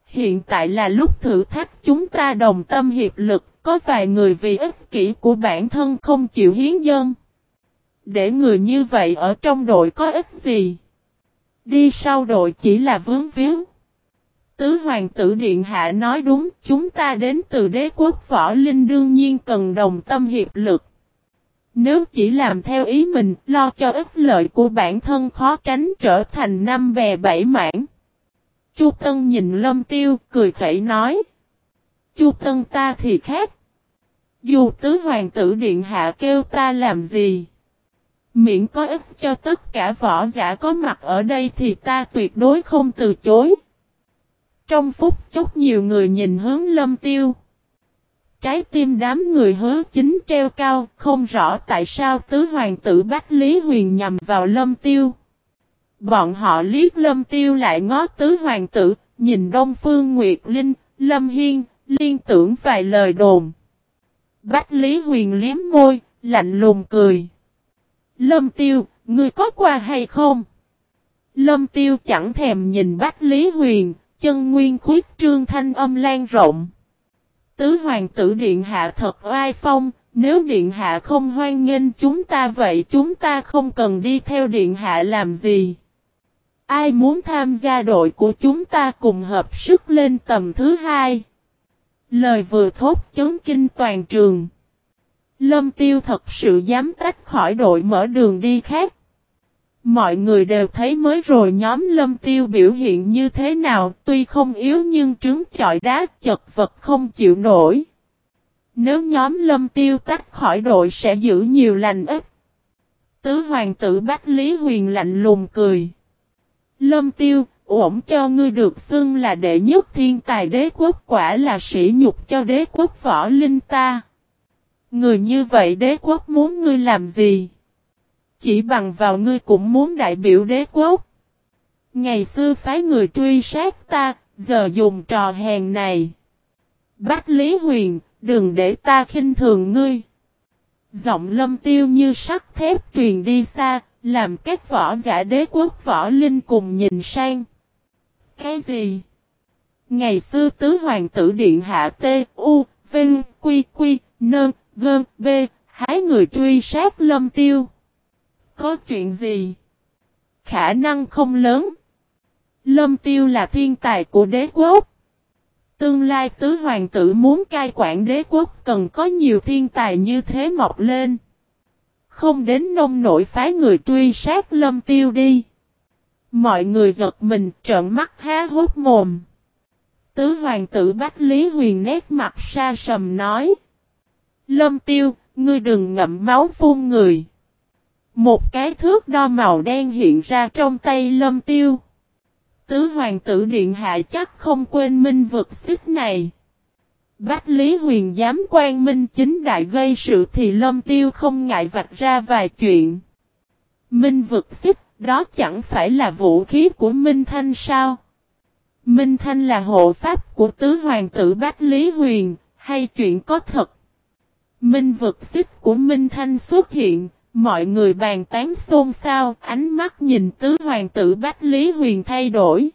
Hiện tại là lúc thử thách chúng ta đồng tâm hiệp lực, có vài người vì ích kỷ của bản thân không chịu hiến dân. Để người như vậy ở trong đội có ích gì? Đi sau đội chỉ là vướng víu. Tứ hoàng tử điện hạ nói đúng, chúng ta đến từ đế quốc võ linh đương nhiên cần đồng tâm hiệp lực. Nếu chỉ làm theo ý mình, lo cho ích lợi của bản thân khó tránh trở thành năm bè bảy mảng. Chu Tân nhìn Lâm Tiêu, cười khẩy nói. Chu Tân ta thì khác. Dù tứ hoàng tử điện hạ kêu ta làm gì. Miễn có ích cho tất cả võ giả có mặt ở đây thì ta tuyệt đối không từ chối. Trong phút chốc nhiều người nhìn hướng lâm tiêu. Trái tim đám người hứa chính treo cao, không rõ tại sao tứ hoàng tử Bách Lý Huyền nhằm vào lâm tiêu. Bọn họ liếc lâm tiêu lại ngó tứ hoàng tử, nhìn Đông Phương Nguyệt Linh, Lâm Hiên, liên tưởng vài lời đồn. Bách Lý Huyền liếm môi, lạnh lùng cười. Lâm tiêu, ngươi có qua hay không? Lâm tiêu chẳng thèm nhìn Bách Lý Huyền, chân nguyên khuyết trương thanh âm lan rộng. Tứ hoàng tử điện hạ thật oai phong, nếu điện hạ không hoan nghênh chúng ta vậy chúng ta không cần đi theo điện hạ làm gì. Ai muốn tham gia đội của chúng ta cùng hợp sức lên tầm thứ hai. Lời vừa thốt chấn kinh toàn trường. Lâm tiêu thật sự dám tách khỏi đội mở đường đi khác. Mọi người đều thấy mới rồi nhóm lâm tiêu biểu hiện như thế nào, tuy không yếu nhưng trứng chọi đá chật vật không chịu nổi. Nếu nhóm lâm tiêu tách khỏi đội sẽ giữ nhiều lành ít. Tứ hoàng tử Bách Lý Huyền lạnh lùng cười. Lâm tiêu, ổn cho ngươi được xưng là đệ nhất thiên tài đế quốc quả là sĩ nhục cho đế quốc võ linh ta. Người như vậy đế quốc muốn ngươi làm gì? Chỉ bằng vào ngươi cũng muốn đại biểu đế quốc. Ngày xưa phái người truy sát ta, giờ dùng trò hèn này. Bách Lý Huyền, đừng để ta khinh thường ngươi. Giọng lâm tiêu như sắt thép truyền đi xa, làm các võ giả đế quốc võ linh cùng nhìn sang. Cái gì? Ngày xưa tứ hoàng tử điện hạ T, U, Vinh, Quy, Quy, Nơn, Gơn, B, hái người truy sát lâm tiêu. Có chuyện gì? Khả năng không lớn. Lâm tiêu là thiên tài của đế quốc. Tương lai tứ hoàng tử muốn cai quản đế quốc cần có nhiều thiên tài như thế mọc lên. Không đến nông nổi phái người truy sát lâm tiêu đi. Mọi người giật mình trợn mắt há hốt mồm. Tứ hoàng tử Bách Lý Huyền nét mặt xa sầm nói. Lâm tiêu, ngươi đừng ngậm máu phun người. Một cái thước đo màu đen hiện ra trong tay lâm tiêu. Tứ hoàng tử điện hạ chắc không quên minh vực xích này. Bách Lý Huyền dám quan minh chính đại gây sự thì lâm tiêu không ngại vạch ra vài chuyện. Minh vực xích, đó chẳng phải là vũ khí của Minh Thanh sao? Minh Thanh là hộ pháp của tứ hoàng tử Bách Lý Huyền, hay chuyện có thật? Minh vực xích của Minh Thanh xuất hiện, mọi người bàn tán xôn xao, ánh mắt nhìn tứ hoàng tử Bách Lý Huyền thay đổi.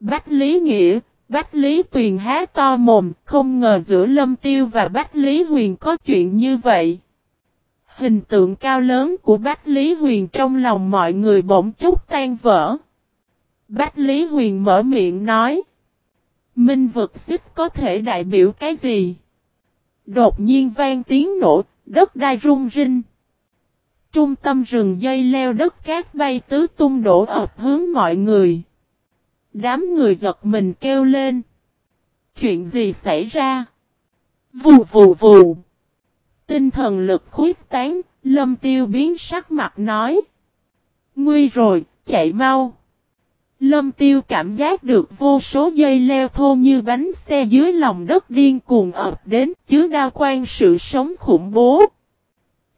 Bách Lý Nghĩa, Bách Lý Tuyền há to mồm, không ngờ giữa Lâm Tiêu và Bách Lý Huyền có chuyện như vậy. Hình tượng cao lớn của Bách Lý Huyền trong lòng mọi người bỗng chốc tan vỡ. Bách Lý Huyền mở miệng nói. Minh vực xích có thể đại biểu cái gì? Đột nhiên vang tiếng nổ, đất đai rung rinh. Trung tâm rừng dây leo đất cát bay tứ tung đổ ập hướng mọi người. Đám người giật mình kêu lên. Chuyện gì xảy ra? Vù vù vù. Tinh thần lực khuyết tán, lâm tiêu biến sắc mặt nói. Nguy rồi, chạy mau. Lâm tiêu cảm giác được vô số dây leo thô như bánh xe dưới lòng đất điên cuồng ập đến chứa đa quan sự sống khủng bố.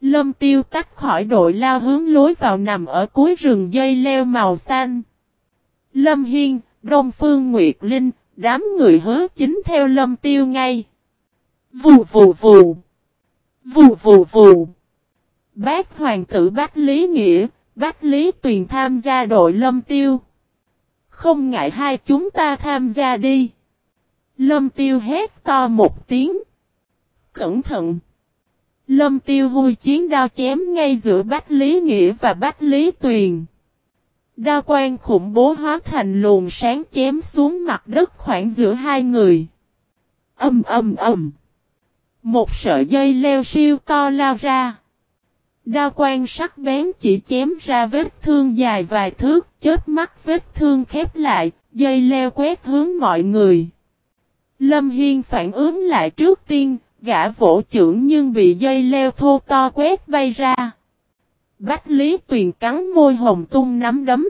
Lâm tiêu tách khỏi đội lao hướng lối vào nằm ở cuối rừng dây leo màu xanh. Lâm Hiên, Đông Phương Nguyệt Linh, đám người hứa chính theo lâm tiêu ngay. Vù vù vù. Vù vù vù. Bác hoàng tử Bách Lý Nghĩa, Bách Lý Tuyền tham gia đội lâm tiêu. Không ngại hai chúng ta tham gia đi. Lâm tiêu hét to một tiếng. Cẩn thận. Lâm tiêu hôi chiến đao chém ngay giữa Bách Lý Nghĩa và Bách Lý Tuyền. Đao quan khủng bố hóa thành luồng sáng chém xuống mặt đất khoảng giữa hai người. Âm âm âm. Một sợi dây leo siêu to lao ra. Đao quan sắc bén chỉ chém ra vết thương dài vài thước, chết mắt vết thương khép lại, dây leo quét hướng mọi người. Lâm Hiên phản ứng lại trước tiên, gã vỗ trưởng nhưng bị dây leo thô to quét bay ra. Bách Lý Tuyền cắn môi hồng tung nắm đấm.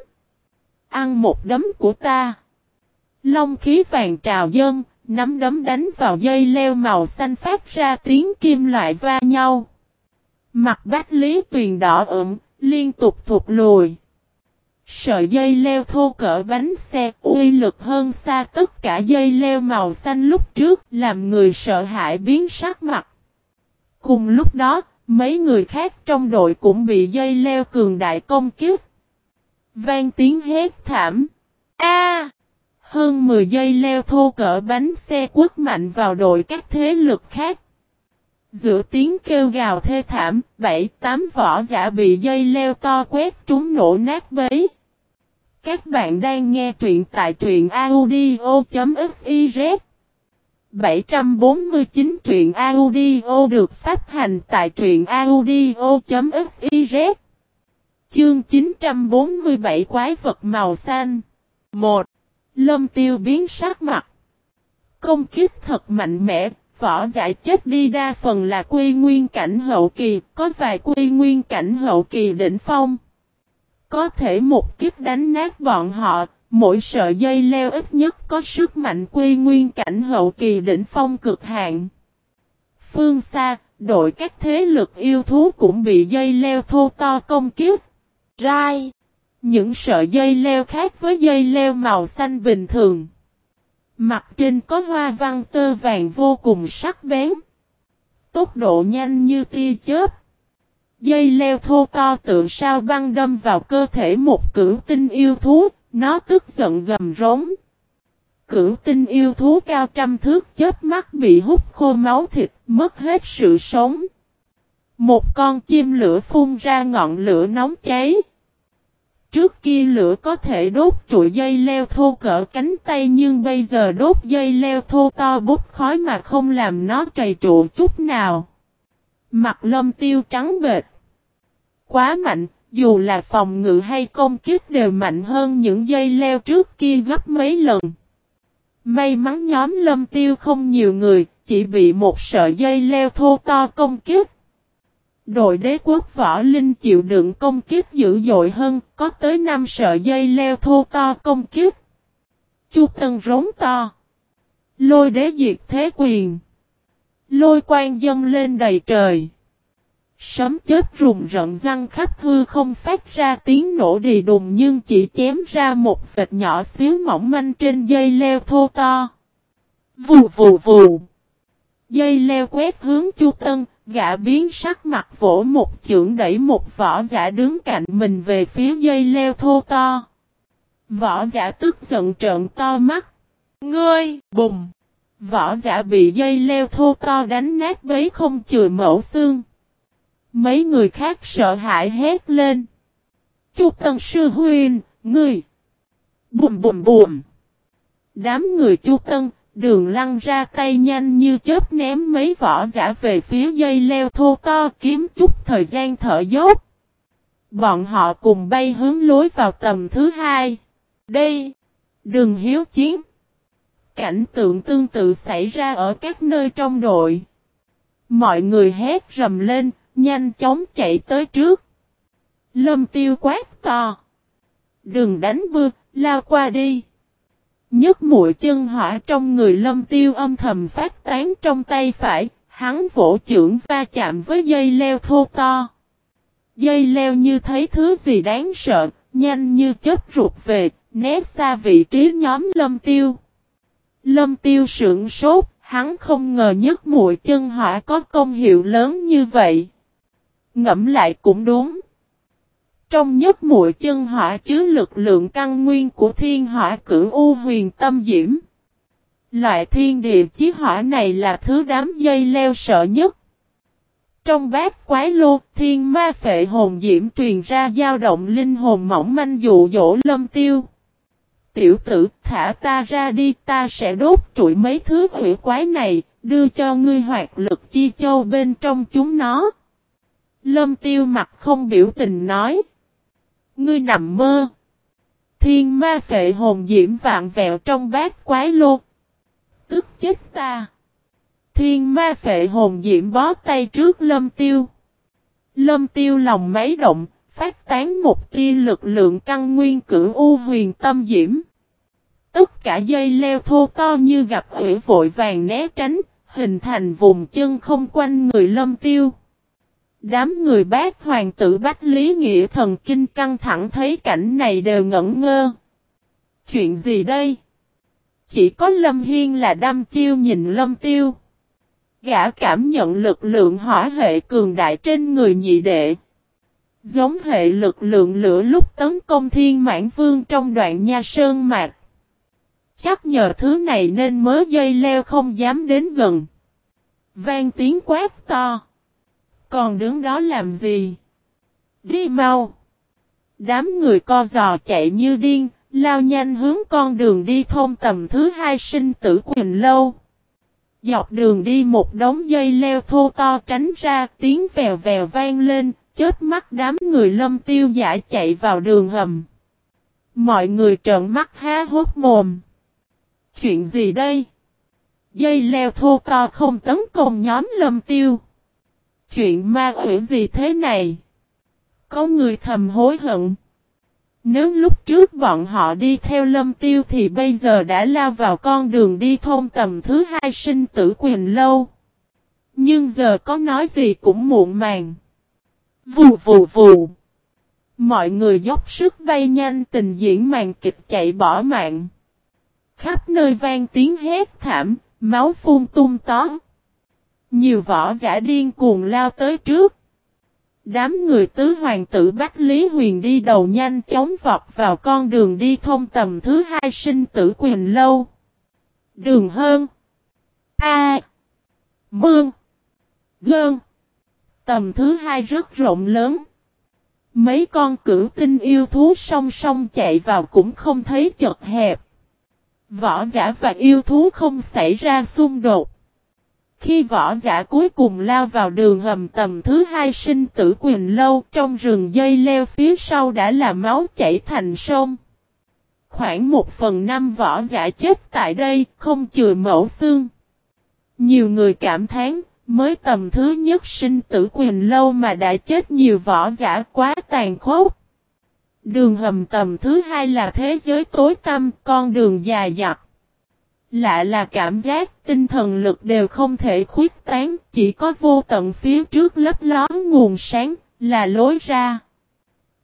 Ăn một đấm của ta. Long khí vàng trào dân, nắm đấm đánh vào dây leo màu xanh phát ra tiếng kim loại va nhau. Mặt Bách Lý Tuyền đỏ ửng, liên tục thụt lùi. Sợi dây leo thô cỡ bánh xe uy lực hơn xa tất cả dây leo màu xanh lúc trước làm người sợ hãi biến sắc mặt. Cùng lúc đó, mấy người khác trong đội cũng bị dây leo cường đại công kiếp. Vang tiếng hét thảm. A! hơn 10 dây leo thô cỡ bánh xe quất mạnh vào đội các thế lực khác. Giữa tiếng kêu gào thê thảm, bảy tám vỏ giả bị dây leo to quét trúng nổ nát bấy. Các bạn đang nghe truyện tại truyện audio.fiz 749 truyện audio được phát hành tại truyện audio.fiz Chương 947 Quái vật màu xanh 1. Lâm tiêu biến sắc mặt Công kích thật mạnh mẽ Võ giải chết đi đa phần là quy nguyên cảnh hậu kỳ, có vài quy nguyên cảnh hậu kỳ đỉnh phong. Có thể một kiếp đánh nát bọn họ, mỗi sợi dây leo ít nhất có sức mạnh quy nguyên cảnh hậu kỳ đỉnh phong cực hạn. Phương xa, đội các thế lực yêu thú cũng bị dây leo thô to công kiếp. Rai! Những sợi dây leo khác với dây leo màu xanh bình thường. Mặt trên có hoa văn tơ vàng vô cùng sắc bén. Tốc độ nhanh như tia chớp. Dây leo thô to tự sao băng đâm vào cơ thể một cửu tinh yêu thú, nó tức giận gầm rống. Cửu tinh yêu thú cao trăm thước chết mắt bị hút khô máu thịt, mất hết sự sống. Một con chim lửa phun ra ngọn lửa nóng cháy. trước kia lửa có thể đốt trụi dây leo thô cỡ cánh tay nhưng bây giờ đốt dây leo thô to bút khói mà không làm nó trầy trụ chút nào. Mặt lâm tiêu trắng bệt. Quá mạnh, dù là phòng ngự hay công kích đều mạnh hơn những dây leo trước kia gấp mấy lần. May mắn nhóm lâm tiêu không nhiều người, chỉ bị một sợi dây leo thô to công kích. Đội đế quốc võ linh chịu đựng công kích dữ dội hơn, có tới 5 sợi dây leo thô to công kích. Chu Tân rống to. Lôi đế diệt thế quyền. Lôi quan dâng lên đầy trời. Sấm chết rùng rợn răng khắp hư không phát ra tiếng nổ đì đùng nhưng chỉ chém ra một vệt nhỏ xíu mỏng manh trên dây leo thô to. Vù vù vù. Dây leo quét hướng Chu Tân, gã biến sắc mặt vỗ một chưởng đẩy một võ giả đứng cạnh mình về phía dây leo thô to. Võ giả tức giận trợn to mắt. Ngươi, bùng. Võ giả bị dây leo thô to đánh nát bấy không chừa mẫu xương. Mấy người khác sợ hãi hét lên. Chu Tân Sư Huynh, ngươi. Bùm bùm bùm. Đám người Chu Tân, đường lăn ra tay nhanh như chớp ném mấy vỏ giả về phía dây leo thô to kiếm chút thời gian thở dốc. Bọn họ cùng bay hướng lối vào tầm thứ hai. Đây, đường hiếu chiến. Cảnh tượng tương tự xảy ra ở các nơi trong đội. Mọi người hét rầm lên, nhanh chóng chạy tới trước. Lâm tiêu quát to. Đừng đánh bưa, lao qua đi. Nhất mũi chân hỏa trong người lâm tiêu âm thầm phát tán trong tay phải, hắn vỗ trưởng va chạm với dây leo thô to. Dây leo như thấy thứ gì đáng sợ, nhanh như chết rụt về, né xa vị trí nhóm lâm tiêu. Lâm tiêu sững sốt, hắn không ngờ nhất mũi chân hỏa có công hiệu lớn như vậy. Ngẫm lại cũng đúng. Trong nhất mũi chân hỏa chứa lực lượng căn nguyên của thiên hỏa cửu u huyền tâm diễm. Loại thiên địa chí hỏa này là thứ đám dây leo sợ nhất. Trong bát quái lô, thiên ma phệ hồn diễm truyền ra dao động linh hồn mỏng manh dụ dỗ lâm tiêu. Tiểu tử, thả ta ra đi, ta sẽ đốt trụi mấy thứ hủy quái này, đưa cho ngươi hoạt lực chi châu bên trong chúng nó. Lâm tiêu mặt không biểu tình nói. Ngươi nằm mơ. Thiên ma phệ hồn diễm vạn vẹo trong bát quái lô. Tức chết ta. Thiên ma phệ hồn diễm bó tay trước lâm tiêu. Lâm tiêu lòng máy động, phát tán một tia lực lượng căn nguyên cửu u huyền tâm diễm. Tất cả dây leo thô to như gặp ủy vội vàng né tránh, hình thành vùng chân không quanh người lâm tiêu. Đám người bác hoàng tử Bách Lý Nghĩa thần kinh căng thẳng thấy cảnh này đều ngẩn ngơ. Chuyện gì đây? Chỉ có Lâm Hiên là đăm chiêu nhìn Lâm Tiêu. Gã cảm nhận lực lượng hỏa hệ cường đại trên người nhị đệ. Giống hệ lực lượng lửa lúc tấn công thiên mãn vương trong đoạn nha sơn mạc. Chắc nhờ thứ này nên mớ dây leo không dám đến gần. Vang tiếng quát to. Còn đứng đó làm gì? Đi mau! Đám người co giò chạy như điên, lao nhanh hướng con đường đi thôn tầm thứ hai sinh tử quyền lâu. Dọc đường đi một đống dây leo thô to tránh ra, tiếng vèo vèo vang lên, chết mắt đám người lâm tiêu giả chạy vào đường hầm. Mọi người trợn mắt há hốt mồm. Chuyện gì đây? Dây leo thô to không tấn công nhóm lâm tiêu. Chuyện ma quỷ gì thế này? Có người thầm hối hận. Nếu lúc trước bọn họ đi theo lâm tiêu thì bây giờ đã lao vào con đường đi thôn tầm thứ hai sinh tử quyền lâu. Nhưng giờ có nói gì cũng muộn màng. Vù vù vù. Mọi người dốc sức bay nhanh tình diễn màn kịch chạy bỏ mạng. Khắp nơi vang tiếng hét thảm, máu phun tung tó. Nhiều võ giả điên cuồng lao tới trước. Đám người tứ hoàng tử Bách Lý Huyền đi đầu nhanh chóng vọt vào con đường đi thông tầm thứ hai sinh tử quyền lâu. Đường hơn. A. Mương. Gơn. Tầm thứ hai rất rộng lớn. Mấy con cửu tinh yêu thú song song chạy vào cũng không thấy chật hẹp. Võ giả và yêu thú không xảy ra xung đột. Khi võ giả cuối cùng lao vào đường hầm tầm thứ hai sinh tử quyền lâu trong rừng dây leo phía sau đã là máu chảy thành sông. Khoảng một phần năm võ giả chết tại đây, không chừa mẫu xương. Nhiều người cảm thán mới tầm thứ nhất sinh tử quyền lâu mà đã chết nhiều võ giả quá tàn khốc. Đường hầm tầm thứ hai là thế giới tối tăm, con đường dài dặt. Lạ là cảm giác tinh thần lực đều không thể khuyết tán, chỉ có vô tận phía trước lấp lón nguồn sáng, là lối ra.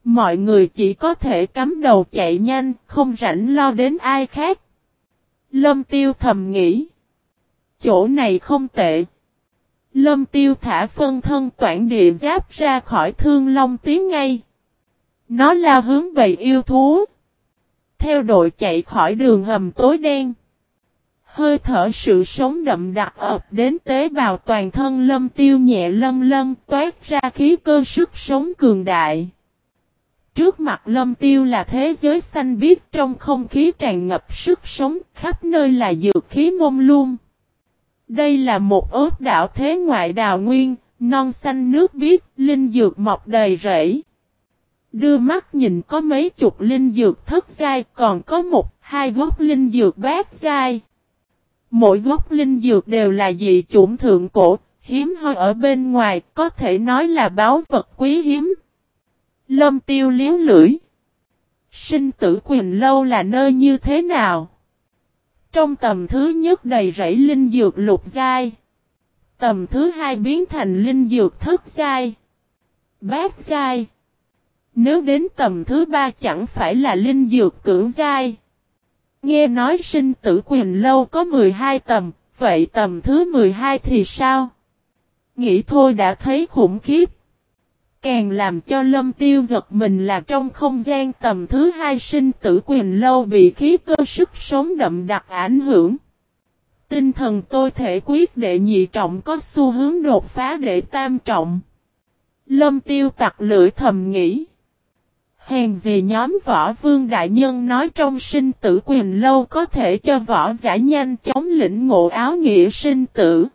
Mọi người chỉ có thể cắm đầu chạy nhanh, không rảnh lo đến ai khác. Lâm tiêu thầm nghĩ. Chỗ này không tệ. Lâm tiêu thả phân thân toản địa giáp ra khỏi thương long tiếng ngay. Nó lao hướng bầy yêu thú. Theo đội chạy khỏi đường hầm tối đen. Hơi thở sự sống đậm đặc ập đến tế bào toàn thân lâm tiêu nhẹ lâm lâm toát ra khí cơ sức sống cường đại. Trước mặt lâm tiêu là thế giới xanh biếc trong không khí tràn ngập sức sống khắp nơi là dược khí mông luôn. Đây là một ớt đảo thế ngoại đào nguyên, non xanh nước biếc, linh dược mọc đầy rẫy. Đưa mắt nhìn có mấy chục linh dược thất giai, còn có một, hai gốc linh dược bát giai. Mỗi gốc linh dược đều là dị chủng thượng cổ, hiếm hoi ở bên ngoài, có thể nói là báo vật quý hiếm. Lâm tiêu liếu lưỡi. Sinh tử quyền lâu là nơi như thế nào? Trong tầm thứ nhất đầy rẫy linh dược lục giai. Tầm thứ hai biến thành linh dược thất giai. Bát giai. Nếu đến tầm thứ ba chẳng phải là linh dược cưỡng giai. Nghe nói sinh tử quyền lâu có 12 tầm, vậy tầm thứ 12 thì sao? Nghĩ thôi đã thấy khủng khiếp. Càng làm cho lâm tiêu giật mình là trong không gian tầm thứ hai sinh tử quyền lâu bị khí cơ sức sống đậm đặc ảnh hưởng. Tinh thần tôi thể quyết đệ nhị trọng có xu hướng đột phá đệ tam trọng. Lâm tiêu tặc lưỡi thầm nghĩ. Hèn gì nhóm võ vương đại nhân nói trong sinh tử quyền lâu có thể cho võ giả nhanh chóng lĩnh ngộ áo nghĩa sinh tử.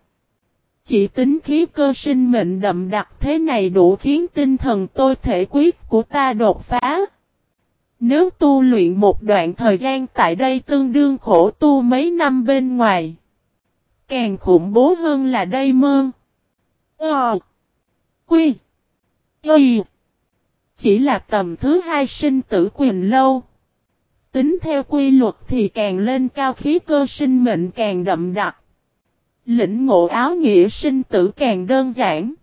Chỉ tính khí cơ sinh mệnh đậm đặc thế này đủ khiến tinh thần tôi thể quyết của ta đột phá. Nếu tu luyện một đoạn thời gian tại đây tương đương khổ tu mấy năm bên ngoài. Càng khủng bố hơn là đây mơ. Ờ. Quy. Y. Chỉ là tầm thứ hai sinh tử quyền lâu. Tính theo quy luật thì càng lên cao khí cơ sinh mệnh càng đậm đặc. Lĩnh ngộ áo nghĩa sinh tử càng đơn giản.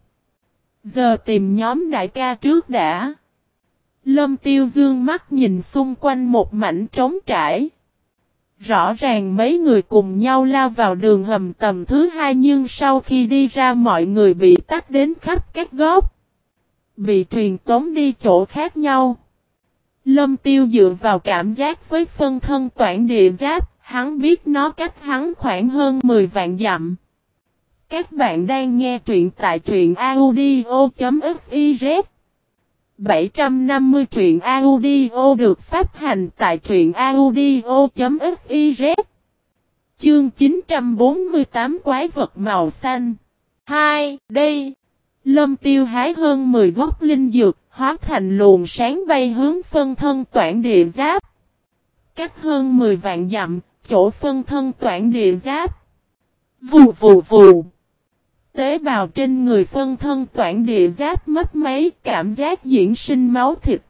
Giờ tìm nhóm đại ca trước đã. Lâm tiêu dương mắt nhìn xung quanh một mảnh trống trải. Rõ ràng mấy người cùng nhau lao vào đường hầm tầm thứ hai nhưng sau khi đi ra mọi người bị tách đến khắp các góc. Bị truyền tống đi chỗ khác nhau. Lâm tiêu dựa vào cảm giác với phân thân toản địa giáp, hắn biết nó cách hắn khoảng hơn 10 vạn dặm. Các bạn đang nghe truyện tại truyện audio.fiz 750 truyện audio được phát hành tại truyện audio.fiz Chương 948 Quái vật màu xanh 2. Đây Lâm tiêu hái hơn 10 gốc linh dược, hóa thành luồng sáng bay hướng phân thân toản địa giáp. Cách hơn 10 vạn dặm, chỗ phân thân toản địa giáp. Vù vù vù. Tế bào trên người phân thân toản địa giáp mất mấy cảm giác diễn sinh máu thịt.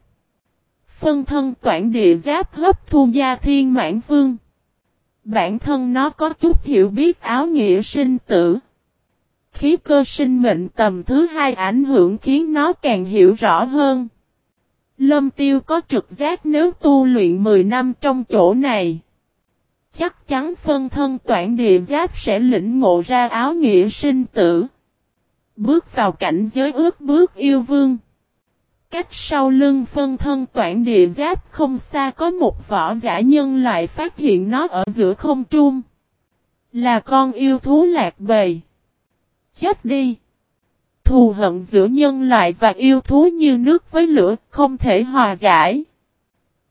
Phân thân toản địa giáp hấp thu gia thiên mãn vương. Bản thân nó có chút hiểu biết áo nghĩa sinh tử. Khí cơ sinh mệnh tầm thứ hai ảnh hưởng khiến nó càng hiểu rõ hơn. Lâm tiêu có trực giác nếu tu luyện 10 năm trong chỗ này. Chắc chắn phân thân toản địa giáp sẽ lĩnh ngộ ra áo nghĩa sinh tử. Bước vào cảnh giới ước bước yêu vương. Cách sau lưng phân thân toản địa giáp không xa có một võ giả nhân loại phát hiện nó ở giữa không trung. Là con yêu thú lạc bầy. Chết đi! Thù hận giữa nhân loại và yêu thú như nước với lửa, không thể hòa giải.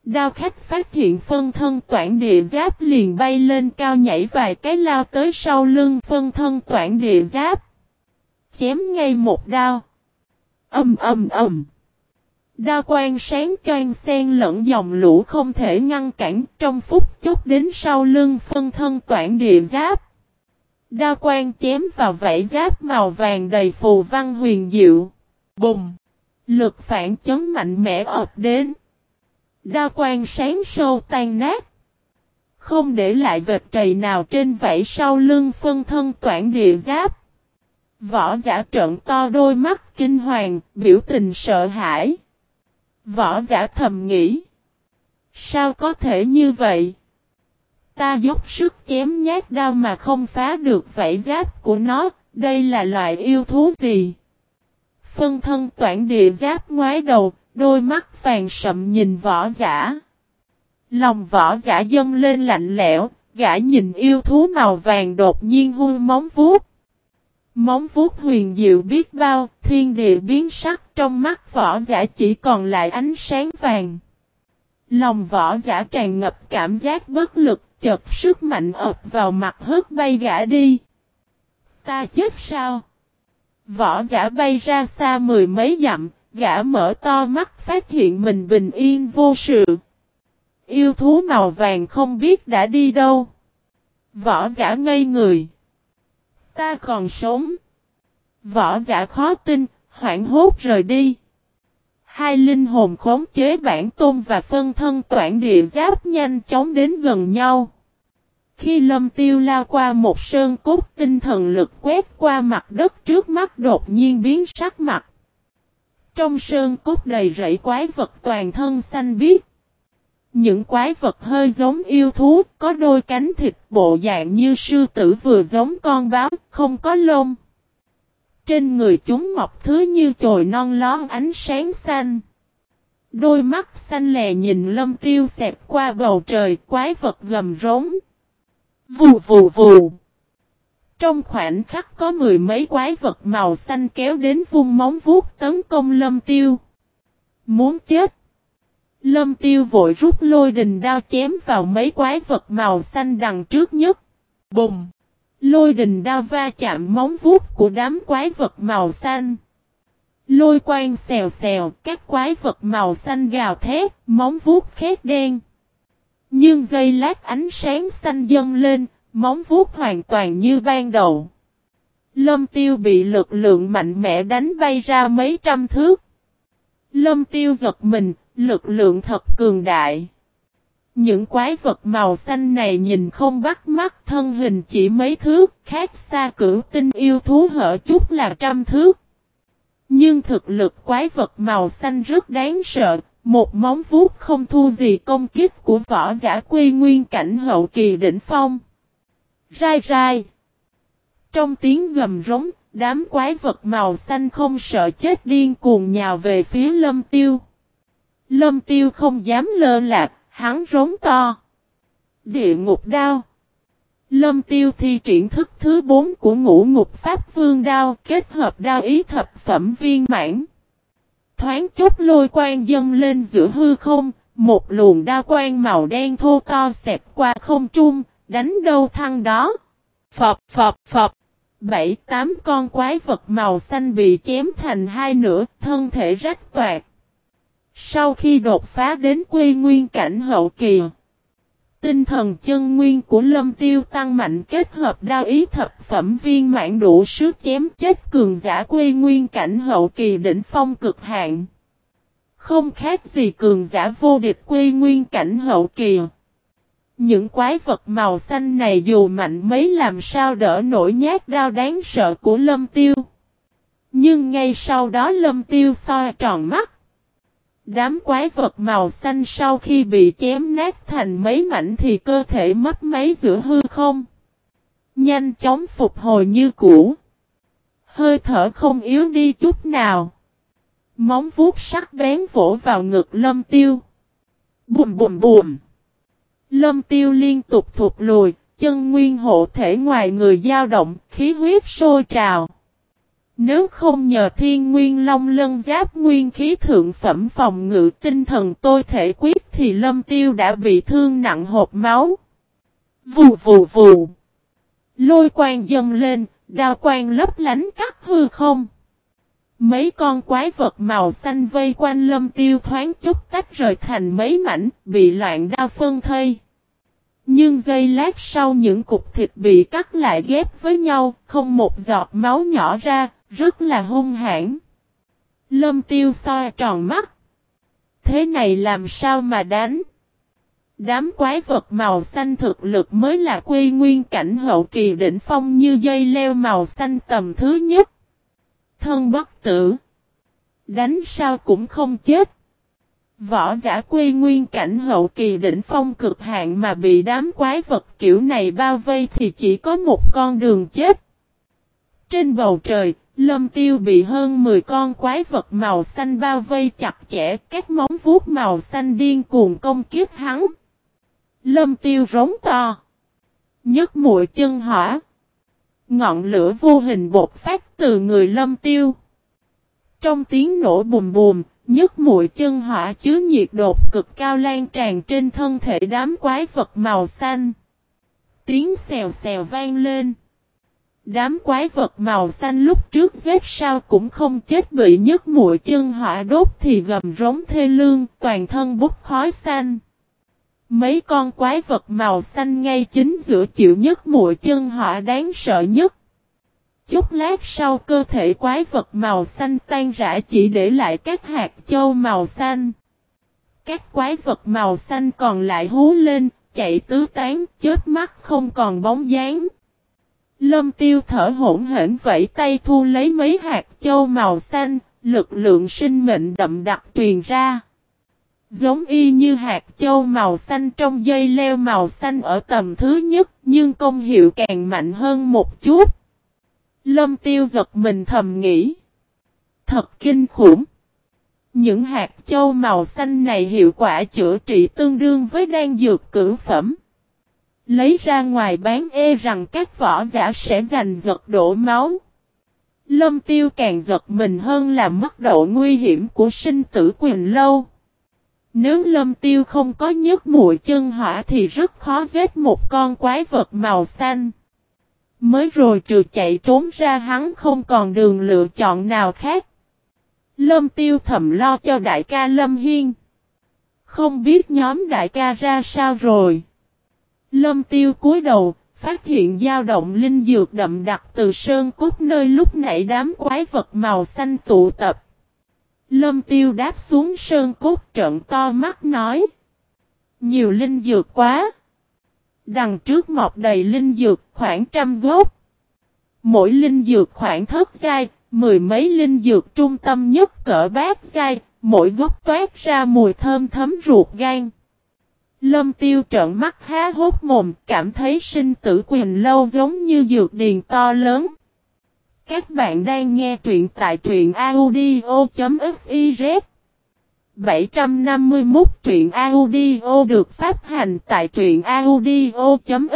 Đao khách phát hiện phân thân toản địa giáp liền bay lên cao nhảy vài cái lao tới sau lưng phân thân toản địa giáp. Chém ngay một đao. Âm âm âm. Đao quang sáng choan sen lẫn dòng lũ không thể ngăn cản, trong phút chốc đến sau lưng phân thân toản địa giáp. Đao quang chém vào vảy giáp màu vàng đầy phù văn huyền diệu. Bùng! Lực phản chấn mạnh mẽ ập đến. Đao quang sáng sâu tan nát. Không để lại vệt trầy nào trên vảy sau lưng phân thân toản địa giáp. Võ giả trợn to đôi mắt kinh hoàng, biểu tình sợ hãi. Võ giả thầm nghĩ. Sao có thể như vậy? Ta dốc sức chém nhát đao mà không phá được vảy giáp của nó, đây là loại yêu thú gì? Phân thân toản địa giáp ngoái đầu, đôi mắt vàng sậm nhìn võ giả. Lòng võ giả dâng lên lạnh lẽo, gã nhìn yêu thú màu vàng đột nhiên hui móng vuốt. Móng vuốt huyền diệu biết bao, thiên địa biến sắc trong mắt võ giả chỉ còn lại ánh sáng vàng. Lòng võ giả tràn ngập cảm giác bất lực, chợt sức mạnh ập vào mặt hớt bay gã đi. Ta chết sao? Võ giả bay ra xa mười mấy dặm, gã mở to mắt phát hiện mình bình yên vô sự. Yêu thú màu vàng không biết đã đi đâu. Võ giả ngây người. Ta còn sống. Võ giả khó tin, hoảng hốt rời đi. Hai linh hồn khống chế bản tôn và phân thân toản địa giáp nhanh chóng đến gần nhau. Khi lâm tiêu lao qua một sơn cốt tinh thần lực quét qua mặt đất trước mắt đột nhiên biến sắc mặt. Trong sơn cốt đầy rẫy quái vật toàn thân xanh biếc. Những quái vật hơi giống yêu thú, có đôi cánh thịt bộ dạng như sư tử vừa giống con báo, không có lông. Trên người chúng mọc thứ như chồi non lón ánh sáng xanh. Đôi mắt xanh lè nhìn lâm tiêu xẹp qua bầu trời quái vật gầm rống. Vù vù vù. Trong khoảnh khắc có mười mấy quái vật màu xanh kéo đến vung móng vuốt tấn công lâm tiêu. Muốn chết. Lâm tiêu vội rút lôi đình đao chém vào mấy quái vật màu xanh đằng trước nhất. Bùng. Lôi đình đao va chạm móng vuốt của đám quái vật màu xanh. Lôi quang xèo xèo, các quái vật màu xanh gào thét, móng vuốt khét đen. Nhưng dây lát ánh sáng xanh dâng lên, móng vuốt hoàn toàn như ban đầu. Lâm tiêu bị lực lượng mạnh mẽ đánh bay ra mấy trăm thước. Lâm tiêu giật mình, lực lượng thật cường đại. Những quái vật màu xanh này nhìn không bắt mắt thân hình chỉ mấy thước, khác xa cửu tinh yêu thú hở chút là trăm thước. Nhưng thực lực quái vật màu xanh rất đáng sợ, một móng vuốt không thu gì công kích của võ giả quy nguyên cảnh hậu kỳ đỉnh phong. Rai rai. Trong tiếng gầm rống, đám quái vật màu xanh không sợ chết điên cuồng nhào về phía lâm tiêu. Lâm tiêu không dám lơ lạc, hắn rống to. Địa ngục đao. Lâm tiêu thi triển thức thứ 4 của ngũ ngục pháp vương đao kết hợp đao ý thập phẩm viên mãn. Thoáng chút lôi quang dâng lên giữa hư không, một luồng đao quang màu đen thô to xẹp qua không trung, đánh đâu thăng đó. Phập phập phập. Bảy tám con quái vật màu xanh bị chém thành hai nửa, thân thể rách toạc. Sau khi đột phá đến quy nguyên cảnh hậu kỳ, tinh thần chân nguyên của lâm tiêu tăng mạnh kết hợp đao ý thập phẩm viên mãn đủ sức chém chết cường giả quy nguyên cảnh hậu kỳ đỉnh phong cực hạn. Không khác gì cường giả vô địch quy nguyên cảnh hậu kỳ. Những quái vật màu xanh này dù mạnh mấy làm sao đỡ nổi nhát đao đáng sợ của lâm tiêu. Nhưng ngay sau đó lâm tiêu soi tròn mắt. Đám quái vật màu xanh sau khi bị chém nát thành mấy mảnh thì cơ thể mất mấy giữa hư không. Nhanh chóng phục hồi như cũ. Hơi thở không yếu đi chút nào. Móng vuốt sắc bén vỗ vào ngực lâm tiêu. Bùm bùm bùm. Lâm tiêu liên tục thụt lùi, chân nguyên hộ thể ngoài người dao động, khí huyết sôi trào. Nếu không nhờ thiên nguyên long lân giáp nguyên khí thượng phẩm phòng ngự tinh thần tôi thể quyết thì lâm tiêu đã bị thương nặng hộp máu. Vù vù vù. Lôi quang dâng lên, đao quang lấp lánh cắt hư không. Mấy con quái vật màu xanh vây quanh lâm tiêu thoáng chút tách rời thành mấy mảnh, bị loạn đao phân thây. Nhưng giây lát sau những cục thịt bị cắt lại ghép với nhau, không một giọt máu nhỏ ra, rất là hung hãn. Lâm tiêu soi tròn mắt. Thế này làm sao mà đánh? Đám quái vật màu xanh thực lực mới là quy nguyên cảnh hậu kỳ đỉnh phong như dây leo màu xanh tầm thứ nhất. Thân bất tử. Đánh sao cũng không chết. Võ giả quy nguyên cảnh hậu kỳ đỉnh phong cực hạn mà bị đám quái vật kiểu này bao vây thì chỉ có một con đường chết. Trên bầu trời, lâm tiêu bị hơn 10 con quái vật màu xanh bao vây chặt chẽ các móng vuốt màu xanh điên cuồng công kiếp hắn. Lâm tiêu rống to. nhấc mũi chân hỏa. Ngọn lửa vô hình bột phát từ người lâm tiêu. Trong tiếng nổ bùm bùm, nhất mũi chân hỏa chứa nhiệt đột cực cao lan tràn trên thân thể đám quái vật màu xanh. Tiếng xèo xèo vang lên. Đám quái vật màu xanh lúc trước giết sao cũng không chết bị nhất mũi chân hỏa đốt thì gầm rống thê lương, toàn thân bút khói xanh. Mấy con quái vật màu xanh ngay chính giữa chịu nhất mũi chân hỏa đáng sợ nhất. Chút lát sau cơ thể quái vật màu xanh tan rã chỉ để lại các hạt châu màu xanh. Các quái vật màu xanh còn lại hú lên, chạy tứ tán, chết mắt không còn bóng dáng. Lâm tiêu thở hỗn hển vẫy tay thu lấy mấy hạt châu màu xanh, lực lượng sinh mệnh đậm đặc truyền ra. Giống y như hạt châu màu xanh trong dây leo màu xanh ở tầm thứ nhất, nhưng công hiệu càng mạnh hơn một chút. Lâm tiêu giật mình thầm nghĩ. Thật kinh khủng. Những hạt châu màu xanh này hiệu quả chữa trị tương đương với đan dược cử phẩm. Lấy ra ngoài bán e rằng các võ giả sẽ giành giật đổ máu. Lâm tiêu càng giật mình hơn là mức độ nguy hiểm của sinh tử quyền lâu. Nếu lâm tiêu không có nhức mũi chân hỏa thì rất khó giết một con quái vật màu xanh. Mới rồi trừ chạy trốn ra hắn không còn đường lựa chọn nào khác. Lâm tiêu thầm lo cho đại ca Lâm Hiên. Không biết nhóm đại ca ra sao rồi. Lâm tiêu cúi đầu, phát hiện dao động linh dược đậm đặc từ sơn cốt nơi lúc nãy đám quái vật màu xanh tụ tập. Lâm tiêu đáp xuống sơn cốt trận to mắt nói. Nhiều linh dược quá. Đằng trước mọc đầy linh dược khoảng trăm gốc. Mỗi linh dược khoảng thất giai, mười mấy linh dược trung tâm nhất cỡ bát giai, mỗi gốc toát ra mùi thơm thấm ruột gan. Lâm tiêu trợn mắt há hốt mồm, cảm thấy sinh tử quyền lâu giống như dược điền to lớn. Các bạn đang nghe truyện tại truyện audio.fif 751 truyện audio được phát hành tại truyện audio.fiz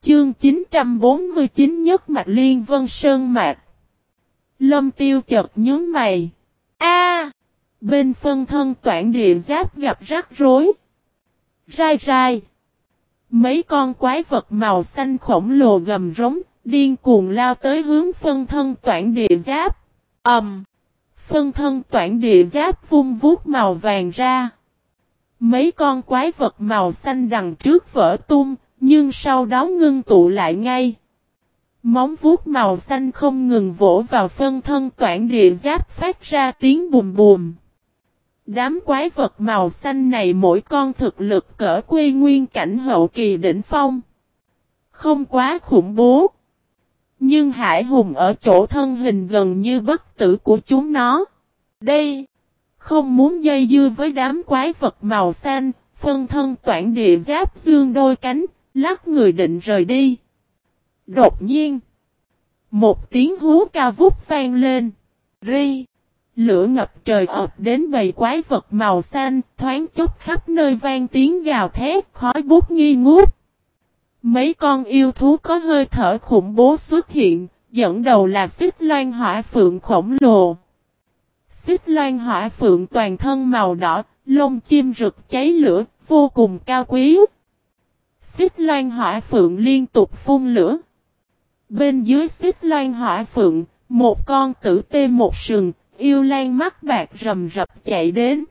Chương 949 nhất mạch liên vân sơn mạc Lâm tiêu chợt nhướng mày. A! Bên phân thân toản địa giáp gặp rắc rối. Rai rai. Mấy con quái vật màu xanh khổng lồ gầm rống điên cuồng lao tới hướng phân thân toản địa giáp. Ẩm! Um, phân thân toản địa giáp vung vuốt màu vàng ra. Mấy con quái vật màu xanh đằng trước vỡ tung, nhưng sau đó ngưng tụ lại ngay. Móng vuốt màu xanh không ngừng vỗ vào phân thân toản địa giáp phát ra tiếng bùm bùm. Đám quái vật màu xanh này mỗi con thực lực cỡ quy nguyên cảnh hậu kỳ đỉnh phong. Không quá khủng bố. Nhưng Hải Hùng ở chỗ thân hình gần như bất tử của chúng nó. Đây, không muốn dây dưa với đám quái vật màu xanh, phân thân toản địa giáp dương đôi cánh, lắc người định rời đi. Đột nhiên, một tiếng hú ca vút vang lên. Ri, lửa ngập trời ập đến bầy quái vật màu xanh, thoáng chốc khắp nơi vang tiếng gào thét, khói bút nghi ngút. Mấy con yêu thú có hơi thở khủng bố xuất hiện, Dẫn đầu là xích loan hỏa phượng khổng lồ. Xích loan hỏa phượng toàn thân màu đỏ, lông chim rực cháy lửa, vô cùng cao quý. Xích loan hỏa phượng liên tục phun lửa. Bên dưới xích loan hỏa phượng, một con tử tê một sừng, yêu lan mắt bạc rầm rập chạy đến.